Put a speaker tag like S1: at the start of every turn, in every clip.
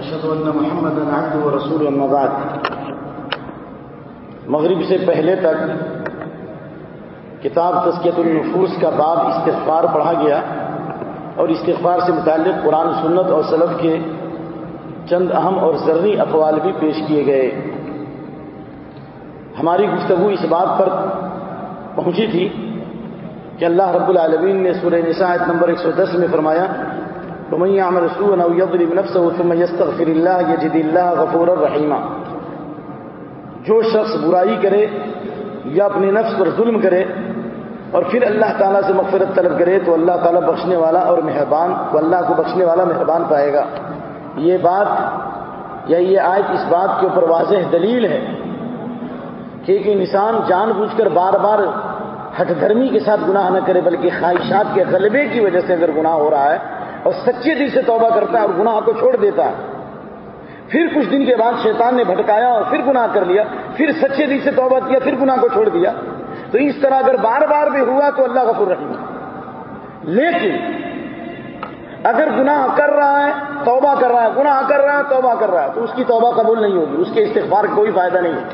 S1: أشهد أن محمدا عبده ورسوله، أما بعد. مغرب سے پہلے تک کتاب تسکیت النفوس کا باب استغفار پڑھا گیا اور استغفار سے متعلق قرآن سنت اور سلب کے چند اہم اور ضروری اقوال بھی پیش کیے گئے۔ ہماری گفتگو اس بات پر پہنچی تھی کہ اللہ رب العالمین نے سورہ نساعت نمبر 110 میں فرمایا غفور الرحیمہ جو شخص برائی کرے یا اپنے نفس پر ظلم کرے اور پھر اللہ تعالیٰ سے مغفرت طلب کرے تو اللہ تعالیٰ بخشنے والا اور مہربان، تو اللہ کو بخشنے والا مہربان پائے گا۔ یہ بات یا یہ آیت اس بات کے اوپر واضح دلیل ہے کہ ایک انسان جان بوجھ کر بار بار ہٹ دھرمی کے ساتھ گناہ نہ کرے، بلکہ خواہشات کے غلبے کی وجہ سے اگر گناہ ہو رہا ہے اور سچے دل سے توبہ کرتا ہے اور گناہ کو چھوڑ دیتا ہے۔ پھر کچھ دن کے بعد شیطان نے بھٹکایا اور پھر گناہ کر لیا، پھر سچے دل سے توبہ کیا، پھر گناہ کو چھوڑ دیا۔ تو اس طرح اگر بار بار بھی ہوا تو اللہ کا رحیم۔ لیکن اگر گناہ کر رہا ہے، توبہ کر رہا ہے، گناہ کر رہا ہے، توبہ کر رہا ہے، تو اس کی توبہ قبول نہیں ہوگی، اس کے استغفار کا کوئی فائدہ نہیں ہے۔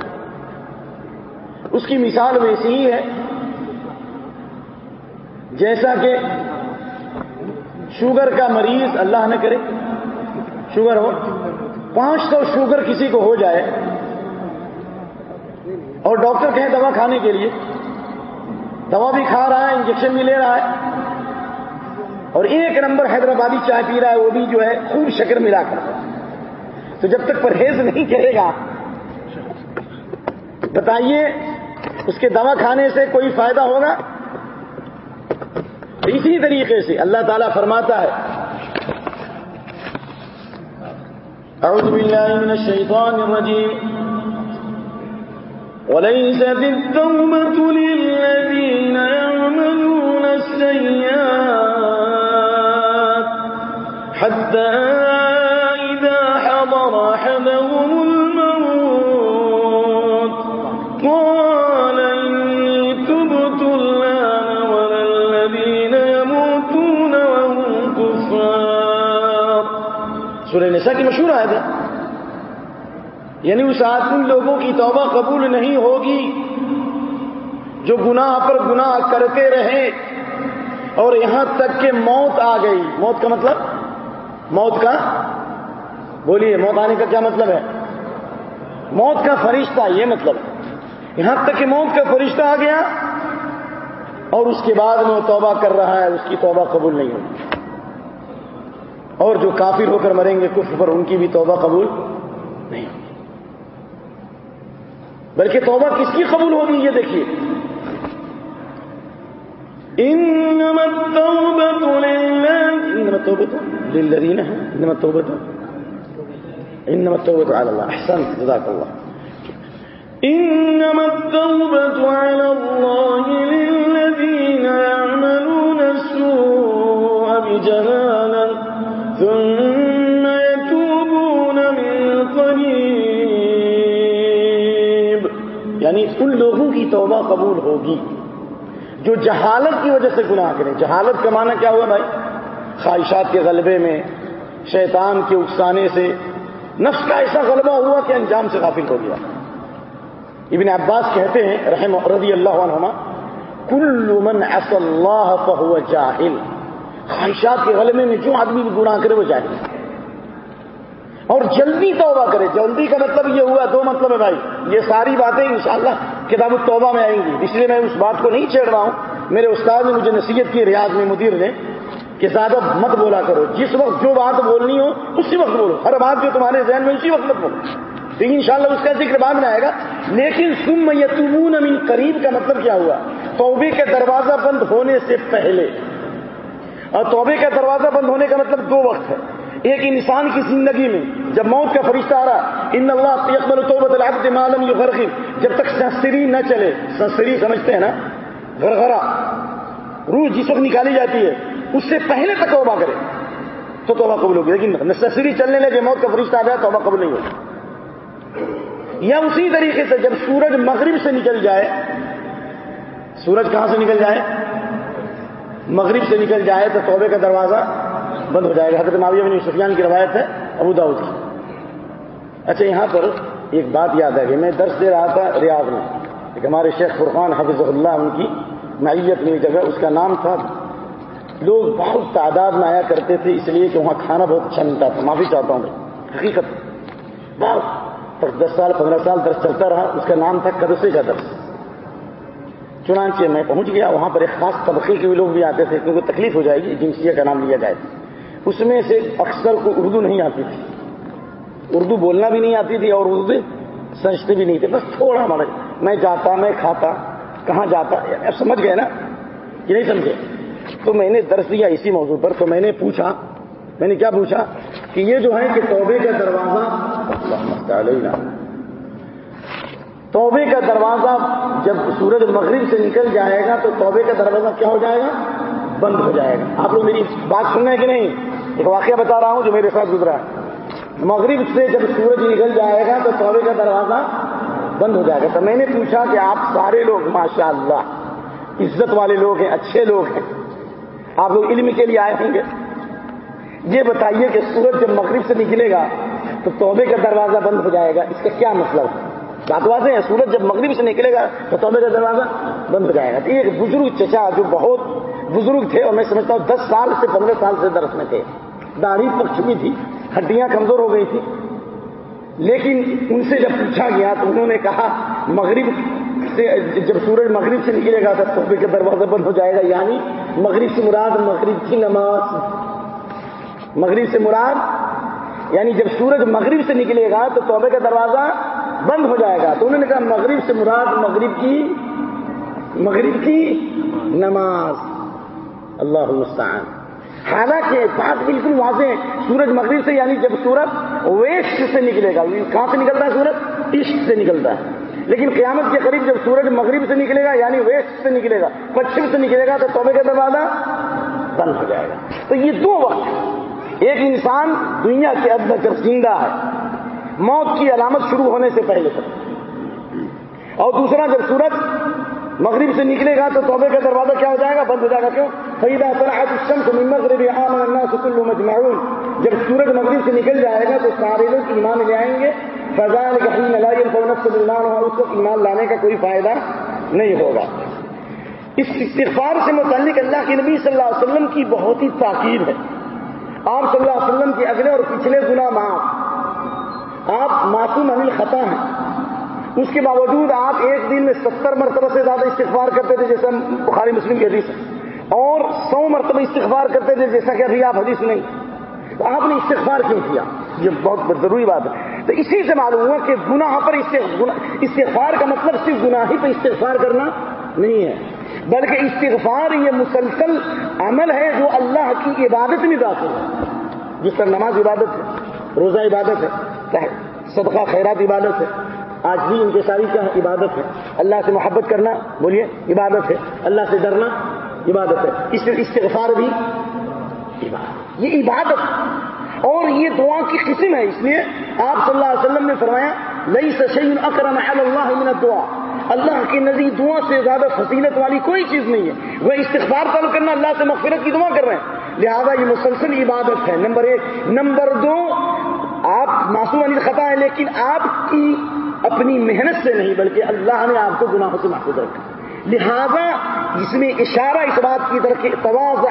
S1: اس کی مثال ویسی ہی ہے۔ جیسا کہ شوگر کا مریض اللہ نہ کرے، شوگر ہو، پانچ سو شوگر کسی کو ہو جائے، اور ڈاکٹر کہیں دوا کھانے کے لیے، دوا بھی کھا رہا ہے، انجیکشن بھی لے رہا ہے، اور ایک نمبر حیدرآبادی چائے پی رہا ہے، وہ بھی جو ہے خوب شکر ملا کر۔ تو جب تک پرہیز نہیں کرے گا، بتائیے، اس کے دوا کھانے سے کوئی فائدہ ہوگا؟ اسی طریقے سے اللہ تعالیٰ فرماتا ہے۔ اعوذ باللہ من الشیطان الرجیم۔ وليست التوبة للذين يعملون السيئات حتى سورة النساء کی مشہور آیت ہے۔ یعنی اس آدمی لوگوں کی توبہ قبول نہیں ہوگی، جو گناہ پر گناہ کرتے رہے۔ اور یہاں تک کہ موت آ گئی۔ موت کا مطلب؟ موت کا؟ بولیے، موت آنے کا کیا مطلب ہے؟ موت کا فرشتہ، یہ مطلب۔ یہاں تک کہ موت کا فرشتہ آ گیا اور اس کے بعد میں وہ توبہ کر رہا ہے، اس کی توبہ قبول نہیں ہوگی۔ اور جو کافر ہو کر مریں گے کفر پر ان کی بھی توبہ قبول نہیں ہوگی۔ بلکہ توبہ کس کی قبول ہوگی یہ دیکھیے۔ انما التوبة انما التوبة للذين انما التوبة انما التوبة على الله احسنت جزاك الله انما التوبة على الله للذين يعملون السوء بجهالة ان لوگوں کی توبہ قبول ہوگی جو جہالت کی وجہ سے گناہ کریں۔ جہالت کا معنی کیا ہوا بھائی؟ خواہشات کے غلبے میں، شیطان کے اکسانے سے نفس کا ایسا غلبہ ہوا کہ انجام سے غافل ہو گیا۔ ابن عباس کہتے ہیں، رحم رضی اللہ عنہما، کل من اص اللہ فہو جاہل۔ خواہشات کے غلبے میں جو آدمی بھی گناہ کرے وہ جاہل ہے۔ اور جلدی توبہ کرے۔ جلدی کا مطلب یہ ہوا، دو مطلب ہے بھائی۔ یہ ساری باتیں انشاءاللہ کتاب التوبہ میں آئیں گی۔ اس لیے میں اس بات کو نہیں چھیڑ رہا ہوں۔ میرے استاد نے مجھے نصیحت کی، ریاض میں مدیر نے، کہ زیادہ مت بولا کرو۔ جس وقت جو بات بولنی ہو، اسی وقت بولو۔ ہر بات جو تمہارے ذہن میں، اسی وقت مت بولو۔ لیکن انشاءاللہ اس کا ذکر بعد میں آئے گا۔ لیکن سم یتوبون من قریب کا مطلب کیا ہوا؟ توبے کا دروازہ بند ہونے سے پہلے۔ اور توبے کا دروازہ بند ہونے کا مطلب دو وقت ہے۔ ایک انسان کی زندگی میں جب موت کا فرشتہ آ رہا، ان اللہ یقبل توبت العبد معلوم جب تک سنسری نہ چلے، سنسری سمجھتے ہیں نا؟ گرگرا روح جس وقت نکالی جاتی ہے، اس سے پہلے تک توبہ کرے۔ تو توبہ قبول ہوگی، لیکن نسری چلنے لگے، موت کا فرشتہ آ جائے، توبہ قبول نہیں ہوگی۔ یا اسی طریقے سے جب سورج مغرب سے نکل جائے، سورج کہاں سے نکل جائے؟ مغرب سے نکل جائے تو توبے کا دروازہ بند ہو جائے گا۔ حضرت معاویہ بن سفیان کی روایت ہے، ابو داؤد کی۔ اچھا یہاں پر ایک بات یاد ہے کہ میں درس دے رہا تھا ریاض میں۔ ایک ہمارے شیخ فرقان حفظ اللہ، ان کی معیت میں جگہ، اس کا نام تھا۔ لوگ بہت تعداد میں آیا کرتے تھے، اس لیے کہ وہاں کھانا بہت اچھا ملتا تھا۔ معافی چاہتا ہوں حقیقت۔ بہت۔ دس سال، پندرہ سال درس چلتا رہا، اس کا نام تھا کدسے کا درس چنانچہ میں پہنچ گیا، وہاں پر ایک خاص طبقے کے بھی لوگ بھی آتے تھے، کیونکہ تکلیف ہو جائے گی جنسیہ کا نام لیا جائے۔ اس میں سے اکثر کو اردو نہیں آتی تھی۔ اردو بولنا بھی نہیں آتی تھی اور اردو سمجھتے بھی نہیں تھے بس تھوڑا ہمارے میں جاتا، میں کھاتا، کہاں جاتا؟ یعنی اب سمجھ گئے نا؟ کہ نہیں سمجھے۔ تو میں نے درس دیا اسی موضوع پر۔ تو میں نے پوچھا، میں نے کیا پوچھا؟ کہ یہ جو ہے کہ توبے کا دروازہ توبے کا دروازہ جب سورج مغرب سے نکل جائے گا تو توبے کا دروازہ کیا ہو جائے گا؟ بند ہو جائے گا۔ آپ لوگ میری بات سن رہے ہیں کہ نہیں؟ ایک واقعہ بتا رہا ہوں جو میرے ساتھ گزرا ہے۔ مغرب سے جب سورج نکل جائے گا تو توبے کا دروازہ بند ہو جائے گا۔ تو میں نے پوچھا کہ آپ سارے لوگ ماشاء اللہ عزت والے لوگ ہیں، اچھے لوگ ہیں۔ آپ لوگ علم کے لیے آئے ہوں گے۔ یہ بتائیے کہ سورج جب مغرب سے نکلے گا تو توبے کا دروازہ بند ہو جائے گا۔ اس کا کیا مطلب؟ ہے بات واضح ہے، سورج جب مغرب سے نکلے گا تو توبے کا دروازہ بند ہو جائے گا۔ ایک بزرگ چچا جو بہت بزرگ تھے اور میں سمجھتا ہوں دس سال سے پندرہ سال سے درس میں تھے۔ داڑھی پک چکی تھی، ہڈیاں کمزور ہو گئی تھی لیکن ان سے جب پوچھا گیا تو انہوں نے کہا، مغرب سے جب سورج مغرب سے نکلے گا تو توبے کا دروازہ بند ہو جائے گا۔ یعنی مغرب سے مراد مغرب کی نماز۔ مغرب سے مراد یعنی جب سورج مغرب سے نکلے گا تو توبے کا دروازہ بند ہو جائے گا۔ تو انہوں نے کہا، مغرب سے مراد مغرب کی مغرب کی نماز۔ اللہ المستعان حالانکہ بات بالکل واضح ہے، سورج مغرب سے یعنی جب سورج ویسٹ سے نکلے گا یعنی کہاں سے نکلتا ہے سورج؟ ایسٹ سے نکلتا ہے۔ لیکن قیامت کے قریب جب سورج مغرب سے نکلے گا یعنی ویسٹ سے نکلے گا، پچھم سے نکلے گا، تو توبے کا دروازہ بند ہو جائے گا۔ تو یہ دو وقت ایک انسان دنیا کے اندر جب زندہ ہے، موت کی علامت شروع ہونے سے پہلے تک۔ اور دوسرا، جب سورج مغرب سے نکلے گا تو توبے کا دروازہ کیا ہو جائے گا؟ بند ہو جائے گا۔ کیوں؟ فیدا طلعت الشمس من مغرب عام الناس كل مجمعون جب سورج مغرب سے نکل جائے گا تو سارے لوگ ایمان لے آئیں گے۔ فضال حين لا ينفع نفس ایمان ہوا اس کو ایمان لانے کا کوئی فائدہ نہیں ہوگا۔ اس استغفار سے متعلق اللہ کے نبی صلی اللہ علیہ وسلم کی بہت ہی تاکید ہے۔ آپ صلی اللہ علیہ وسلم کے اگلے اور پچھلے گناہ معاف۔ آپ معصوم انل خطا ہیں۔ اس کے باوجود آپ ایک دن میں ستر مرتبہ سے زیادہ استغفار کرتے تھے جیسا بخاری مسلم کی حدیث اور سو مرتبہ استغفار کرتے تھے، جیسا کہ ابھی آپ حدیث نہیں۔ تو آپ نے استغفار کیوں کیا؟ یہ بہت ضروری بات ہے۔ تو اسی سے معلوم ہوا کہ گناہ پر استغفار کا مطلب صرف گناہ ہی پہ استغفار کرنا نہیں ہے، بلکہ استغفار یہ مسلسل عمل ہے جو اللہ کی عبادت میں داخل ہے۔ جس طرح نماز عبادت ہے، روزہ عبادت ہے صدقہ، خیرات عبادت ہے آج بھی ان کے ساری کیا عبادت ہے۔ اللہ سے محبت کرنا، بولیے، عبادت ہے۔ اللہ سے ڈرنا، عبادت ہے۔ اس سے استغفار بھی عبادت۔ یہ عبادت۔ اور یہ دعا کی قسم ہے۔ اس لیے آپ صلی اللہ علیہ وسلم نے فرمایا لئی سشین اکرم اللہ من دعا اللہ کی نزدیک دعا سے زیادہ فصیلت والی کوئی چیز نہیں ہے۔ وہ استغفار طلب کرنا، اللہ سے مغفرت کی دعا کر رہے ہیں۔ لہذا یہ مسلسل عبادت ہے۔ نمبر ایک۔ نمبر دو، آپ معصوم علی خطا ہے لیکن آپ کی اپنی محنت سے نہیں، بلکہ اللہ نے آپ کو گناہوں سے محفوظ رکھا۔ لہذا اس میں اشارہ اس بات کی طرف تواز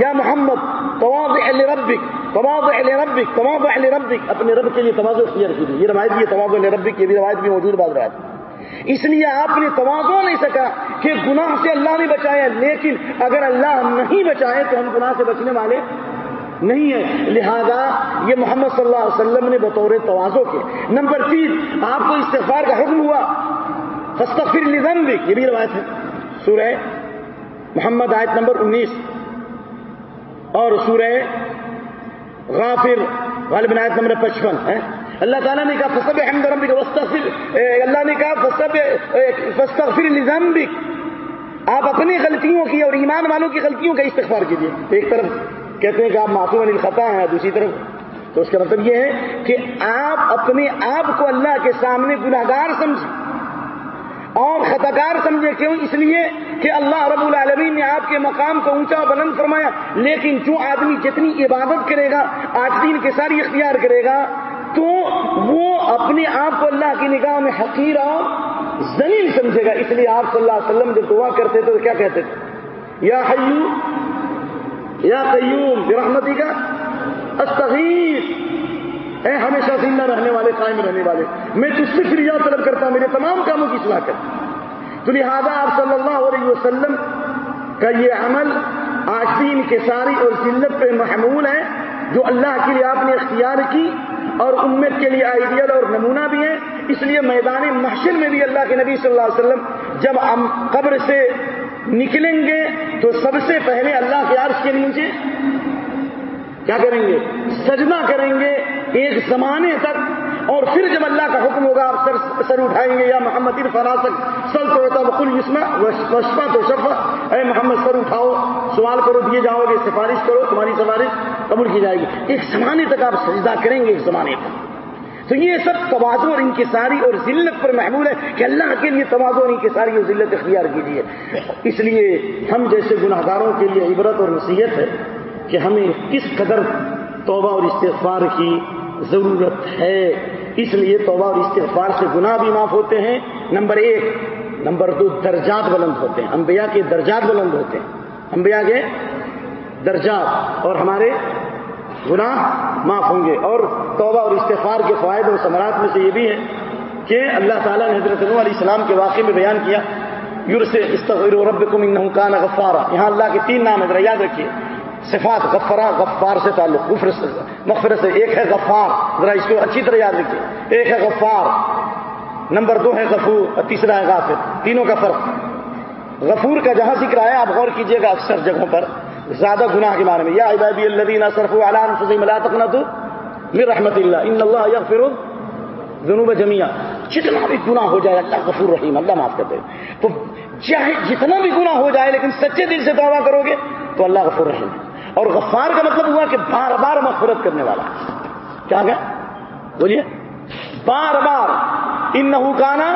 S1: یا محمد تواز اہل ربک تواز اہل ربک تواز اہل ربک اپنے رب کے لیے تواز اختیار کیجیے یہ روایت بھی تواز اہل ربک یہ بھی روایت بھی موجود بات روایت اس لیے آپ نے توازو نہیں سکا کہ گناہ سے اللہ نے بچایا، لیکن اگر اللہ نہیں بچائے تو ہم گناہ سے بچنے والے نہیں ہے۔ لہذا یہ محمد صلی اللہ علیہ وسلم نے بطور توازو کے نمبر تین، آپ کو استغفار کا حکم ہوا۔ فستغفر لذنبک، یہ بھی روایت ہے۔ سورہ محمد آیت نمبر انیس۔ اور سورہ غافر، غالب آیت نمبر پچپن، ہے۔ اللہ تعالیٰ نے کہا فصب احمد ربک اللہ نے کہا فصب فستغفر لذنبک۔ آپ اپنی غلطیوں کی اور ایمان والوں کی غلطیوں کا استغفار کیجیے ایک طرف کہتے ہیں کہ آپ معصوم علی خطا ہیں، دوسری طرف۔ تو اس کا مطلب یہ ہے کہ آپ اپنے آپ کو اللہ کے سامنے گناہگار سمجھیں۔ اور خطاکار سمجھے کیوں؟ اس لیے کہ اللہ رب العالمین نے آپ کے مقام کو اونچا بلند فرمایا۔ لیکن جو آدمی جتنی عبادت کرے گا آج دین کے ساری اختیار کرے گا، تو وہ اپنے آپ کو اللہ کی نگاہ میں حقیر اور زلیل سمجھے گا۔ اس لیے آپ صلی اللہ علیہ وسلم جب دعا کرتے تھے تو کیا کہتے تھے؟ یا حیو یا قیوم رحمتی کا استغیث۔ اے ہمیشہ زندہ رہنے والے، قائم رہنے والے، میں تجھ سے فریاد طلب کرتا ہوں، میرے تمام کاموں کی اصلاح کر۔ تو لہٰذا آپ صلی اللہ علیہ وسلم کا یہ عمل آستین کے ساری اور ذلت پہ محمول ہے، جو اللہ کے لیے آپ نے اختیار کی اور امت کے لیے آئیڈیل اور نمونہ بھی ہے اس لیے میدان محشر میں بھی اللہ کے نبی صلی اللہ علیہ وسلم جب ہم قبر سے نکلیں گے تو سب سے پہلے اللہ کے عرش کے نیچے کیا کریں گے؟ سجنا کریں گے ایک زمانے تک۔ اور پھر جب اللہ کا حکم ہوگا، آپ سر سر اٹھائیں گے، یا محمد فراست سر تو ہوتا بکل یسما وشفا تو شفا۔ اے محمد، سر اٹھاؤ، سوال کرو، دیے جاؤ گے، سفارش کرو، تمہاری سفارش قبول کی جائے گی۔ ایک زمانے تک آپ سجدہ کریں گے، ایک زمانے تک۔ تو یہ سب توازو اور انکساری اور ذلت پر محمول ہے کہ اللہ کے لیے توازو اور انکساری اور ذلت اختیار کیجیے۔ اس لیے ہم جیسے گناہ گاروں کے لیے عبرت اور نصیحت ہے کہ ہمیں کس قدر توبہ اور استغفار کی ضرورت ہے۔ اس لیے توبہ اور استغفار سے گناہ بھی معاف ہوتے ہیں۔ نمبر ایک، نمبر دو، درجات بلند ہوتے ہیں۔ انبیاء کے درجات بلند ہوتے ہیں۔ انبیاء کے درجات اور ہمارے گناہ معاف ہوں گے۔ اور توبہ اور استغفار کے فوائد اور ثمرات میں سے یہ بھی ہے کہ اللہ تعالیٰ نے حضرت علیہ السلام کے واقعے میں بیان کیا یور سے استغیر رب کان غفارا۔ یہاں اللہ کے تین نام ہے یاد رکھیے۔ صفات غفرا غفار سے تعلق، غفر سے مغفر سے۔ ایک ہے غفار، ذرا اس کو اچھی طرح یاد رکھیے۔ ایک ہے غفار، نمبر دو ہے غفور، اور تیسرا ہے غافر۔ تینوں کا فرق۔ غفور کا جہاں ذکر آیا، آپ غور کیجیے گا اکثر جگہوں پر۔ زیادہ گناہ کے بارے میں، یا عبادی اللہ صرف ملا تک تو رحمت اللہ، ان اللہ یغفر ذنوب جمیا جتنا بھی گناہ ہو جائے، اللہ غفور رحیم، اللہ معاف کر دے۔ تو چاہے جتنا بھی گناہ ہو جائے، لیکن سچے دل سے توبہ کرو گے، تو اللہ غفور رحیم۔ اور غفار کا مطلب ہوا کہ بار بار مغفرت کرنے والا۔ کیا گیا بولیے۔ بار بار ان کانا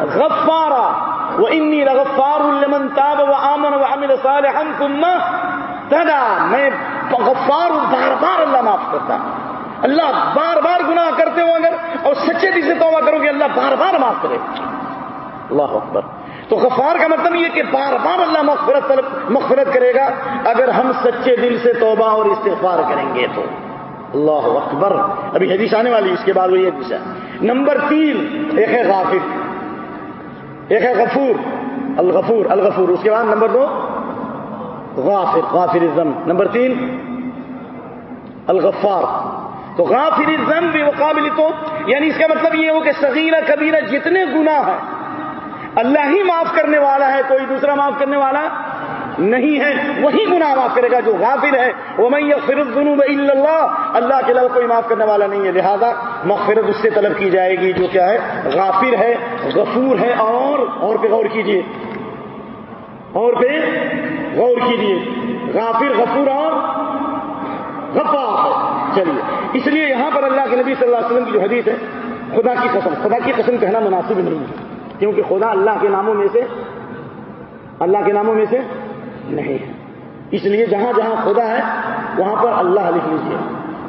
S1: غفارا وہ انی رغفار المن تاب و امن و امن تدا میں غفار ہوں، بار بار اللہ معاف کرتا ہوں۔ اللہ بار بار گناہ کرتے ہو اگر، اور سچے دل سے توبہ کرو گے، اللہ بار بار معاف کرے۔ اللہ اکبر۔ تو غفار کا مطلب یہ کہ بار بار اللہ مغفرت مغفرت کرے گا۔ اگر ہم سچے دل سے توبہ اور استغفار کریں گے تو۔ اللہ اکبر۔ ابھی حدیث آنے والی اس کے بعد وہی حدیث ہے۔ نمبر تین، ایک ہے غافر ایک ہے غفور۔ الغفور الغفور۔ اس کے بعد نمبر دو غافر غافر الزم نمبر تین، الغفار. تو غافر الزم بھی وہ قابل تو یعنی اس کا مطلب یہ ہو کہ صغیرہ کبیرہ جتنے گناہ ہیں، اللہ ہی معاف کرنے والا ہے، کوئی دوسرا معاف کرنے والا نہیں ہے، وہی گناہ معاف کرے گا جو غافر ہے۔ وہ میں یہ فرد اللہ اللہ کے علاوہ کوئی معاف کرنے والا نہیں ہے۔ لہذا مغفرت اس سے طلب کی جائے گی جو کیا ہے، غافر ہے، غفور ہے، اور اور پہ غور کیجیے اور پہ غور کیجیے غافر، غفور اور غفار۔ چلیے۔ اس لیے یہاں پر اللہ کے نبی صلی اللہ علیہ وسلم کی جو حدیث ہے، خدا کی قسم، خدا کی قسم کہنا مناسب نہیں ہے، کیونکہ خدا اللہ کے ناموں میں سے، اللہ کے ناموں میں سے نہیں ہے۔ اس لیے جہاں جہاں خدا ہے، وہاں پر اللہ لکھ لیجیے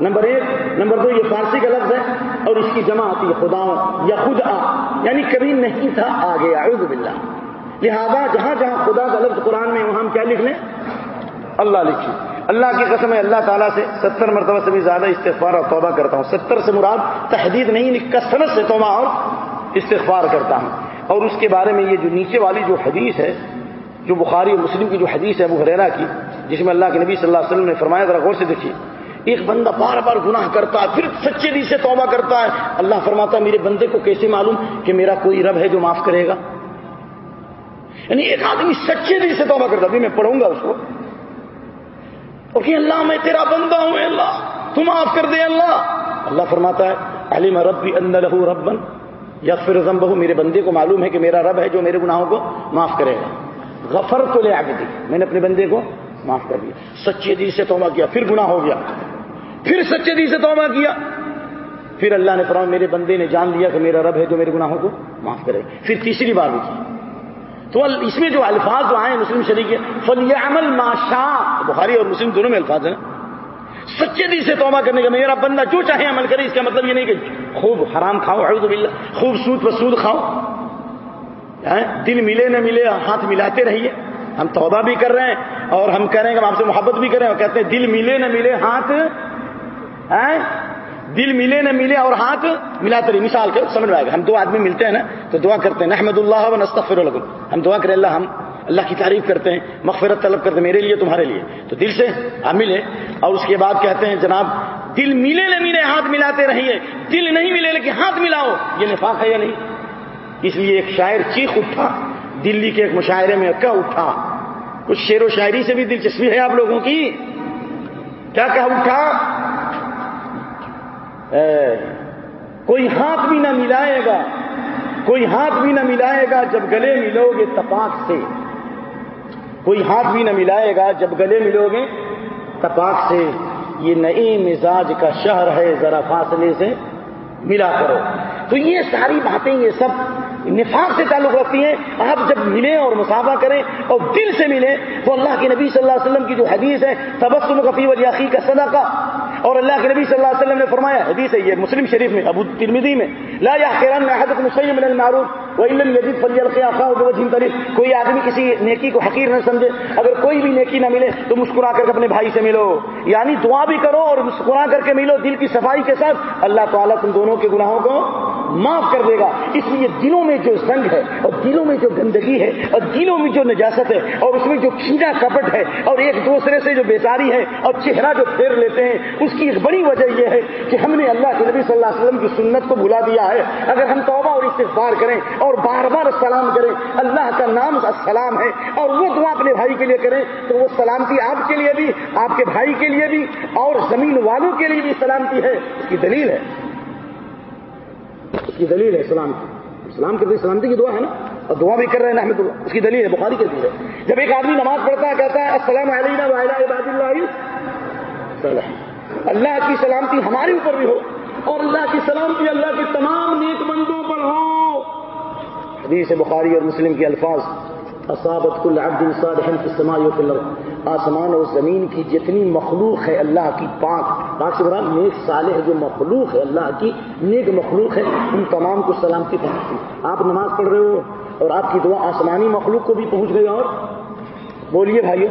S1: نمبر ایک، نمبر دو، یہ فارسی کا لفظ ہے اور اس کی جمع آتی ہے خدا یا خود آ یعنی کبھی نہیں تھا، آگے، اعوذ باللہ۔ لہذا جہاں جہاں خدا کا لفظ قرآن میں وہاں ہم کیا لکھ لیں؟ اللہ لکھیے اللہ کی قسم ہے، اللہ تعالیٰ سے ستر مرتبہ سے بھی زیادہ استغفار اور توبہ کرتا ہوں۔ ستر سے مراد تحدید نہیں کثرت سے توبہ اور استغفار کرتا ہوں۔ اور اس کے بارے میں یہ جو نیچے والی جو حدیث ہے، جو بخاری اور مسلم کی جو حدیث ہے وہ حریرا کی، جس میں اللہ کے نبی صلی اللہ علیہ وسلم نے فرمایا، ذرا غور سے دیکھیے۔ ایک بندہ بار بار گناہ کرتا ہے، پھر سچے دل سے توبہ کرتا ہے۔ اللہ فرماتا ہے، میرے بندے کو کیسے معلوم کہ میرا کوئی رب ہے جو معاف کرے گا؟ یعنی ایک آدمی سچے دل سے توبہ کرتا ابھی میں پڑھوں گا اس کو۔ اور کہ اللہ، میں تیرا بندہ ہوں اللہ، تو معاف کر دے اللہ۔ اللہ فرماتا ہے علی ربی اندر ربن یا پھر بہو میرے بندے کو معلوم ہے کہ میرا رب ہے جو میرے گناہوں کو معاف کرے گا۔ غفر تو لے آگے دی میں نے اپنے بندے کو معاف کر دیا۔ سچے دل سے توبہ کیا، پھر گناہ ہو گیا۔ پھر سچے دل سے توبہ کیا۔ پھر اللہ نے فرمایا، میرے بندے نے جان لیا کہ میرا رب ہے جو میرے گناہوں کو معاف کرے پھر تیسری بار بھی کی۔ تو اس میں جو الفاظ جو آئے مسلم شریک فلی عمل ماشا بخاری اور مسلم دونوں میں الفاظ ہیں۔ سچے دل سے توبہ کرنے کا میرا بندہ جو چاہے عمل کرے، اس کا مطلب یہ نہیں کہ خوب حرام کھاؤ، اعوذ باللہ، خوب سود پر سود کھاؤ۔ ہاں؟ دل ملے نہ ملے، ہاتھ ملاتے رہیے۔ ہم توبہ بھی کر رہے ہیں اور ہم کہہ رہے ہیں کہ ہم آپ سے محبت بھی کریں اور کہتے ہیں دل ملے نہ ملے، ہاتھ ہاں؟ دل ملے نہ ملے اور ہاتھ ملاتے رہی مثال کے سمجھ میں آئے گا. ہم دو آدمی ملتے ہیں نا، تو دعا کرتے ہیں احمد اللہ و نستغفر لکم. ہم دعا کریں، اللہ ہم، اللہ کی تعریف کرتے ہیں، مغفرت طلب کرتے ہیں، میرے لیے، تمہارے لیے. تو دل سے ہم ملے اور اس کے بعد کہتے ہیں، جناب، دل ملے نہ ملے، ہاتھ ملاتے رہیے. دل نہیں ملے لیکن ہاتھ ملاؤ. یہ نفاق ہے یا نہیں؟ اس لیے ایک شاعر چیخ اٹھا. دلی کے ایک مشاعرے میں کہ اٹھا. کچھ شعر و شاعری سے بھی دلچسپی ہے آپ لوگوں کی؟ کیا کہ اٹھا؟ کوئی ہاتھ بھی نہ ملائے گا، کوئی ہاتھ بھی نہ ملائے گا جب گلے ملو گے تپاک سے۔ کوئی ہاتھ بھی نہ ملائے گا جب گلے ملو گے تپاک سے۔ یہ نئی مزاج کا شہر ہے، ذرا فاصلے سے ملا کرو۔ تو یہ ساری باتیں، یہ سب نفاق سے تعلق رکھتی ہیں۔ آپ جب ملیں اور مسافہ کریں اور دل سے ملیں، تو اللہ کے نبی صلی اللہ علیہ وسلم کی جو حدیث ہے، تبسم کفی ولیاقی کا صدقہ۔ اور اللہ کے نبی صلی اللہ علیہ وسلم نے فرمایا، حدیث ہے یہ، مسلم شریف میں، ابو ترمیدی میں، لا یا من المعروف يجد فليلقي بوجه طريق کوئی آدمی کسی نیکی کو حقیر نہ سمجھے، اگر کوئی بھی نیکی نہ ملے تو مسکرا کر کے اپنے بھائی سے ملو۔ یعنی دعا بھی کرو اور مسکرا کر کے ملو دل کی صفائی کے ساتھ۔ اللہ تعالیٰ تم دونوں کے گناہوں کو معاف کر دے گا۔ اس لیے دلوں میں جو زنگ ہے اور دلوں میں جو گندگی ہے اور دلوں میں جو نجاست ہے اور اس میں جو کھینچا کپٹ ہے اور ایک دوسرے سے جو بیزاری ہے اور چہرہ جو پھیر لیتے ہیں، اس کی ایک بڑی وجہ یہ ہے کہ ہم نے اللہ کے نبی صلی اللہ علیہ وسلم کی سنت کو بھلا دیا ہے۔ اگر ہم توبہ اور استغفار کریں اور بار بار سلام کریں، اللہ کا نام السلام ہے اور وہ دعا اپنے بھائی کے لیے کریں، تو وہ سلامتی آپ کے لیے بھی، آپ کے بھائی کے لیے بھی اور زمین والوں کے لیے بھی سلامتی ہے۔ اس کی دلیل ہے۔ اس کی دلیل ہے اسلام کی۔ اسلام کے سلامتی کی دعا ہے نا۔ اور دعا بھی کر رہے ہیں احمد اللہ۔ اس کی دلیل ہے، بخاری کرتی ہے۔ جب ایک آدمی نماز پڑھتا ہے، کہتا ہے، السلام علیہ عباد اللہ اللہ کی سلامتی ہمارے اوپر بھی ہو، اور اللہ کی سلامتی اللہ کے تمام نیک بندوں پر ہو۔ حدیث بخاری اور مسلم کے الفاظ۔ اصابت کل عبد صالح فی السماء و الارض۔ آسمان اور زمین کی جتنی مخلوق ہے اللہ کی پاک۔ پاک سے مراد نیک صالح جو مخلوق ہے اللہ کی، نیک مخلوق ہے، ان تمام کو سلامتی پہنچتی آپ نماز پڑھ رہے ہو اور آپ کی دعا آسمانی مخلوق کو بھی پہنچ گئی اور بولیے بھائیو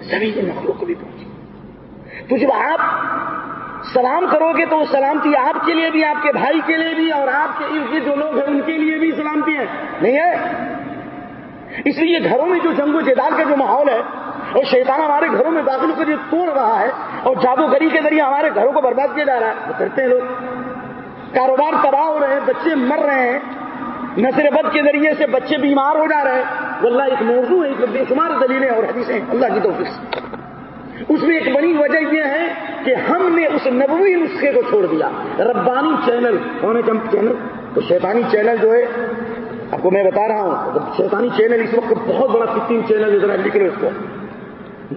S1: زمین مخلوق کو بھی پہنچ تو جب آپ سلام کرو گے تو وہ سلامتی آپ کے لیے بھی، آپ کے بھائی کے لیے بھی اور آپ کے ارد جو لوگ ہیں ان کے لیے بھی سلامتی ہے۔ نہیں ہے؟ اس لیے گھروں میں جو جنگ و جدال کا جو ماحول ہے، اور شیطان ہمارے گھروں میں داخل کر جو توڑ رہا ہے، اور جادوگری کے ذریعے ہمارے گھروں کو برباد کیا جا رہا ہے۔ وہ کرتے ہیں لوگ۔ کاروبار تباہ ہو رہے ہیں، بچے مر رہے ہیں۔ نظر بد کے ذریعے سے بچے بیمار ہو جا رہے ہیں۔ وہ اللہ ایک موضوع ہے، ایک بے شمار دلیلیں اور حدیثیں۔ اللہ کی توفیق سے۔ اس میں ایک بڑی وجہ یہ ہے کہ ہم نے اس نبوی نسخے کو چھوڑ دیا۔ ربانی چینل، کون ہے چینل؟ تو شیطانی چینل جو ہے آپ کو میں بتا رہا ہوں شیطانی چینل اس وقت بہت بڑا ففٹین چینل ذرا لکھ لو اس کو۔